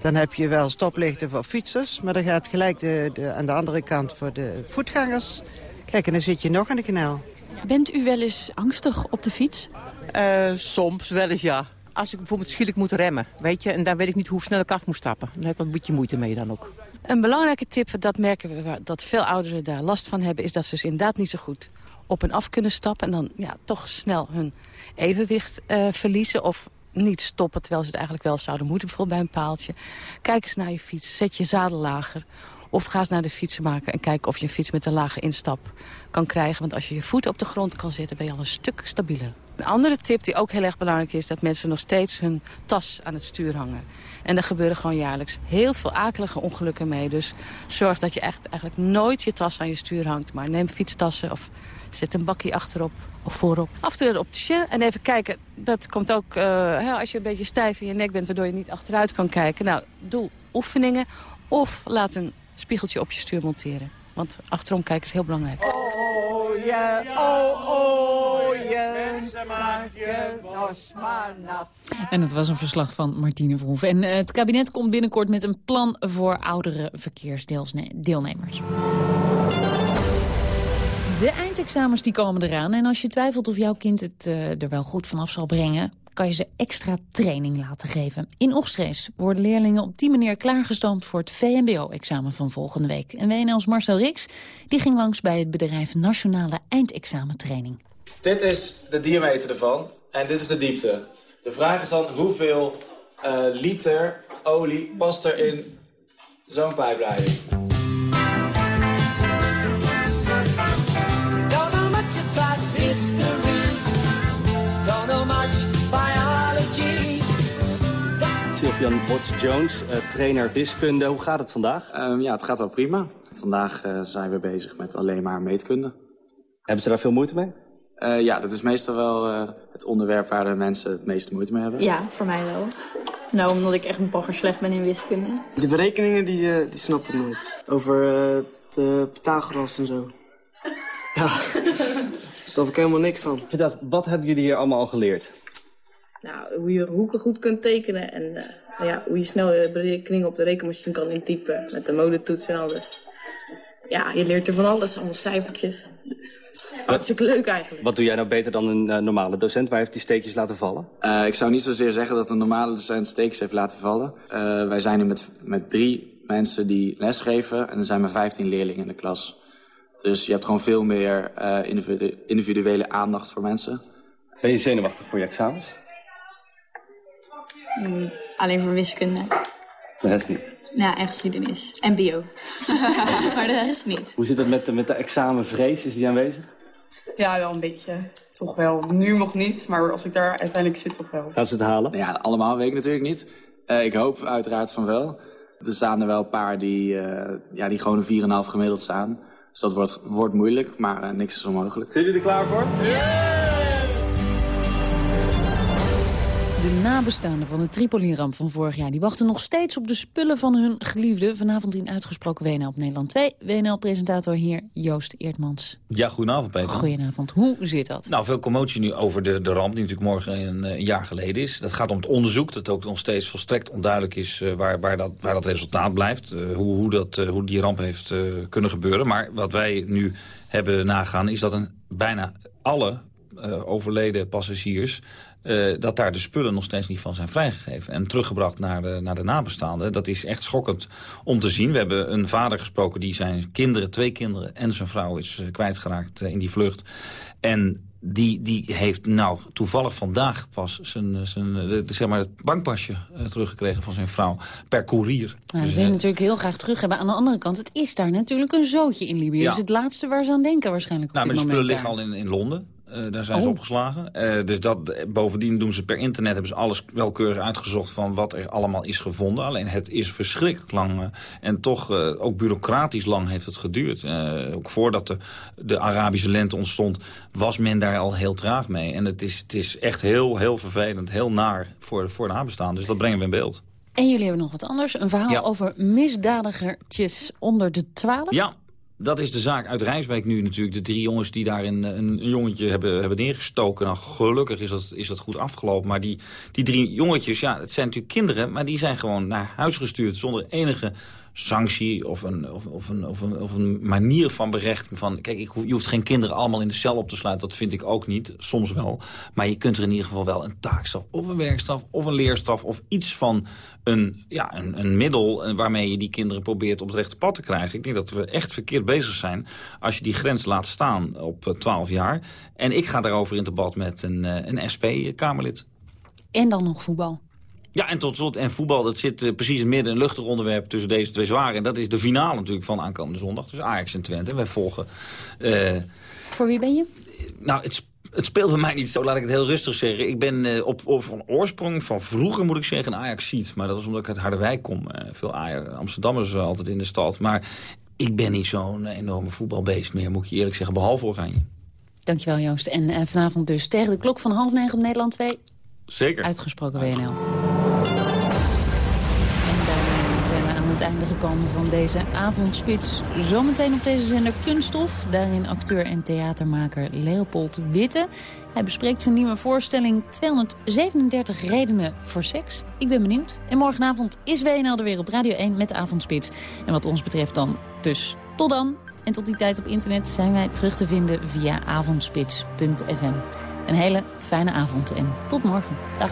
Dan heb je wel stoplichten voor fietsers, maar dan gaat gelijk de, de, aan de andere kant voor de voetgangers. Kijk, en dan zit je nog aan de kanaal. Bent u wel eens angstig op de fiets? Uh, soms wel eens, ja. Als ik bijvoorbeeld schielijk moet remmen, weet je, en dan weet ik niet hoe snel ik af moet stappen. Dan heb ik een beetje moeite mee dan ook. Een belangrijke tip, dat merken we dat veel ouderen daar last van hebben... is dat ze dus inderdaad niet zo goed op en af kunnen stappen... en dan ja, toch snel hun evenwicht uh, verliezen of niet stoppen... terwijl ze het eigenlijk wel zouden moeten, bijvoorbeeld bij een paaltje. Kijk eens naar je fiets, zet je zadel lager... Of ga eens naar de fietsenmaker en kijk of je een fiets met een lage instap kan krijgen. Want als je je voet op de grond kan zetten, ben je al een stuk stabieler. Een andere tip die ook heel erg belangrijk is... dat mensen nog steeds hun tas aan het stuur hangen. En er gebeuren gewoon jaarlijks heel veel akelige ongelukken mee. Dus zorg dat je echt, eigenlijk nooit je tas aan je stuur hangt. Maar neem fietstassen of zet een bakje achterop of voorop. Af en toe op de en even kijken. Dat komt ook uh, als je een beetje stijf in je nek bent... waardoor je niet achteruit kan kijken. Nou, doe oefeningen of laat een spiegeltje op je stuur monteren. Want achterom kijken is heel belangrijk. Oh oh oh En het was een verslag van Martine Verhoeven. En eh, het kabinet komt binnenkort met een plan voor oudere verkeersdeelnemers. De eindexamens die komen eraan. En als je twijfelt of jouw kind het uh, er wel goed vanaf zal brengen kan je ze extra training laten geven. In Oegstrees worden leerlingen op die manier klaargestoomd voor het VMBO-examen van volgende week. En WNL's Marcel Riks die ging langs bij het bedrijf Nationale Eindexamentraining. Dit is de diameter ervan en dit is de diepte. De vraag is dan hoeveel uh, liter olie past er in zo'n pijpleiding. Sylvian Botts-Jones, uh, trainer wiskunde. Hoe gaat het vandaag? Um, ja, het gaat wel prima. Vandaag uh, zijn we bezig met alleen maar meetkunde. Hebben ze daar veel moeite mee? Uh, ja, dat is meestal wel het onderwerp waar de mensen het meeste moeite mee hebben. Ja, voor mij wel. Nou, omdat ik echt een bagger slecht ben in wiskunde. De berekeningen, die, die snap ik nooit. Over de Pythagoras en zo. ja, daar snap ik helemaal niks van. Wat hebben jullie hier allemaal al geleerd? Nou, hoe je hoeken goed kunt tekenen en uh, ja, hoe je snel je berekeningen op de rekenmachine kan intypen met de modetoets en alles. Ja, je leert er van alles, allemaal cijfertjes. Hartstikke leuk eigenlijk. Wat doe jij nou beter dan een uh, normale docent? Waar heeft die steekjes laten vallen? Uh, ik zou niet zozeer zeggen dat een normale docent steekjes heeft laten vallen. wij zijn nu met, met drie mensen die lesgeven en er zijn maar 15 leerlingen in de klas. Dus je hebt gewoon veel meer individuele aandacht voor mensen. Ben je zenuwachtig voor je examens? Mm, alleen voor wiskunde. De rest niet? Ja, en geschiedenis. En bio. maar de rest niet. Hoe zit het met de, met de examenvrees? Is die aanwezig? Ja, wel een beetje. Toch wel. Nu nog niet, maar als ik daar uiteindelijk zit, toch wel. Gaat ze het halen? Ja, allemaal weet ik natuurlijk niet. Uh, ik hoop uiteraard van wel. Er staan er wel een paar die, uh, ja, die gewoon een 4,5 gemiddeld staan. Dus dat wordt, wordt moeilijk, maar uh, niks is onmogelijk. Zijn jullie er klaar voor? De nabestaanden van de Tripoli-ramp van vorig jaar... die wachten nog steeds op de spullen van hun geliefde. Vanavond in uitgesproken WNL op Nederland 2. WNL-presentator hier, Joost Eertmans. Ja, goedenavond Peter. Goedenavond. Hoe zit dat? Nou, veel commotie nu over de, de ramp die natuurlijk morgen een, een, jaar geleden is. Dat gaat om het onderzoek, dat ook nog steeds volstrekt onduidelijk is... Uh, waar, waar, dat, waar dat resultaat blijft. Uh, hoe, hoe, dat, uh, hoe die ramp heeft kunnen gebeuren. Maar wat wij nu hebben nagaan is dat een, bijna alle overleden passagiers uh, dat daar de spullen nog steeds niet van zijn vrijgegeven. En teruggebracht naar de, naar de nabestaanden. Dat is echt schokkend om te zien. We hebben een vader gesproken die zijn kinderen, twee kinderen en zijn vrouw is uh, kwijtgeraakt in die vlucht. En die, die heeft nou toevallig vandaag pas zijn, zijn, de, zeg maar het bankpasje teruggekregen van zijn vrouw per koerier. Dat dus, wil je natuurlijk heel graag terug hebben. Aan de andere kant, het is daar natuurlijk een zootje in Libië. Ja. is het laatste waar ze aan denken waarschijnlijk op nou, dit maar de moment spullen liggen al in, in Londen. Uh, daar zijn oh. ze opgeslagen. Uh, dus dat, bovendien doen ze per internet hebben ze alles welkeurig uitgezocht van wat er allemaal is gevonden. Alleen het is verschrikkelijk lang uh, en toch ook bureaucratisch lang heeft het geduurd. ook voordat de, de Arabische lente ontstond was men daar al heel traag mee. En het is, het is echt heel, heel vervelend, heel naar voor, voor de nabestaanden. Dus dat brengen we in beeld. En jullie hebben nog wat anders. Een verhaal ja. over misdadigertjes onder de twaalf. Ja, dat is de zaak uit Rijswijk nu natuurlijk. De drie jongens die daar een, een jongetje hebben, hebben neergestoken. Nou, gelukkig is dat, is dat goed afgelopen. Maar die, die drie jongetjes, ja, het zijn natuurlijk kinderen... maar die zijn gewoon naar huis gestuurd zonder enige sanctie of een, of, of, een, of, een, of een manier van berechting. Van, kijk, ik, je hoeft geen kinderen allemaal in de cel op te sluiten. Dat vind ik ook niet, soms wel. Maar je kunt er in ieder geval wel een taakstraf of een werkstraf of een leerstraf... of iets van een, ja, een, een middel waarmee je die kinderen probeert op het rechte pad te krijgen. Ik denk dat we echt verkeerd bezig zijn als je die grens laat staan op 12 jaar. En ik ga daarover in debat met een, een SP-Kamerlid. En dan nog voetbal. Ja, en tot slot, en voetbal, dat zit uh, precies in het midden, een luchtig onderwerp tussen deze twee zware. En dat is de finale natuurlijk van aankomende zondag, dus Ajax en Twente. Wij volgen... Uh, Voor wie ben je? Nou, het, het speelt bij mij niet zo, laat ik het heel rustig zeggen. Ik ben uh, op, op van oorsprong van vroeger, moet ik zeggen, een Ajax-ziet. Maar dat was omdat ik uit Harderwijk kom. veel Ajax, Amsterdammers altijd in de stad. Maar ik ben niet zo'n enorme voetbalbeest meer, moet ik je eerlijk zeggen, behalve Oranje. Dankjewel Joost. En vanavond dus tegen de klok van half negen op Nederland 2... Zeker. Uitgesproken WNL. Einde gekomen van deze avondspits. Zometeen op deze zender Kunststof. Daarin acteur en theatermaker Leopold Witte. Hij bespreekt zijn nieuwe voorstelling 237 redenen voor seks. Ik ben benieuwd. En morgenavond is WNL er weer op Radio 1 met avondspits. En wat ons betreft dan dus tot dan. En tot die tijd op internet zijn wij terug te vinden via avondspits.fm. Een hele fijne avond en tot morgen. Dag.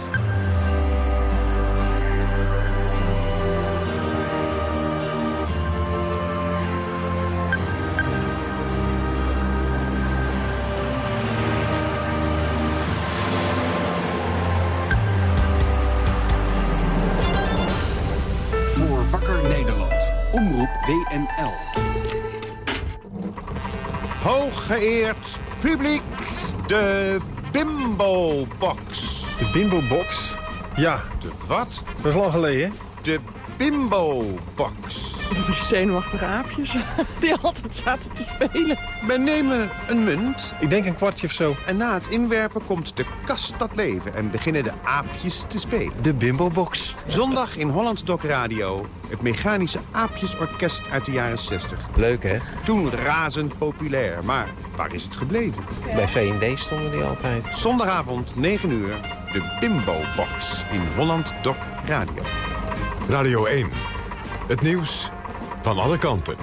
WNL. Hooggeëerd publiek, de Bimbo Box. De Bimbo Box? Ja. De wat? Dat is lang geleden. De Bimbo Box. Die zenuwachtige aapjes die altijd zaten te spelen. We nemen een munt. Ik denk een kwartje of zo. En na het inwerpen komt de kast tot leven en beginnen de aapjes te spelen. De Bimbo Box. Zondag in Holland Doc Radio. Het mechanische aapjesorkest uit de jaren 60. Leuk, hè? Toen razend populair. Maar waar is het gebleven? Bij V&D stonden die altijd. Zondagavond, 9 uur. De Bimbo Box in Holland Doc Radio. Radio 1. Het nieuws van alle kanten.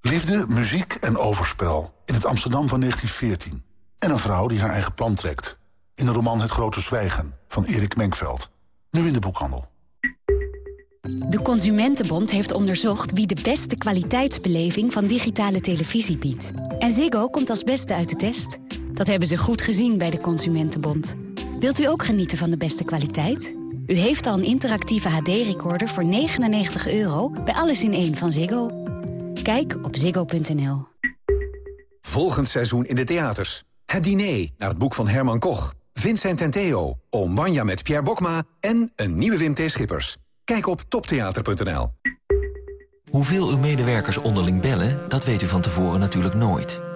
Liefde, muziek en overspel. In het Amsterdam van 1914. En een vrouw die haar eigen plan trekt. In de roman Het Grote Zwijgen van Erik Menkveld. Nu in de boekhandel. De Consumentenbond heeft onderzocht wie de beste kwaliteitsbeleving van digitale televisie biedt. En Ziggo komt als beste uit de test. Dat hebben ze goed gezien bij de Consumentenbond. Wilt u ook genieten van de beste kwaliteit? U heeft al een interactieve HD-recorder voor 99 euro bij Alles in één van Ziggo. Kijk op ziggo.nl. Volgend seizoen in de theaters. Het diner naar het boek van Herman Koch. Vincent en Theo, Oom Wanja met Pierre Bokma en een nieuwe Wim T. Schippers. Kijk op toptheater.nl. Hoeveel uw medewerkers onderling bellen, dat weet u van tevoren natuurlijk nooit.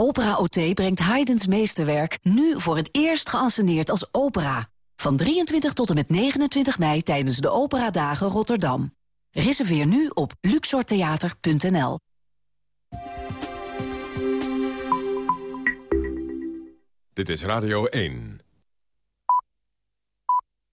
Opera OT brengt Haydn's meesterwerk nu voor het eerst geanceneerd als opera. Van 23 tot en met 29 mei tijdens de Operadagen Rotterdam. Reserveer nu op luxortheater.nl. Dit is Radio 1.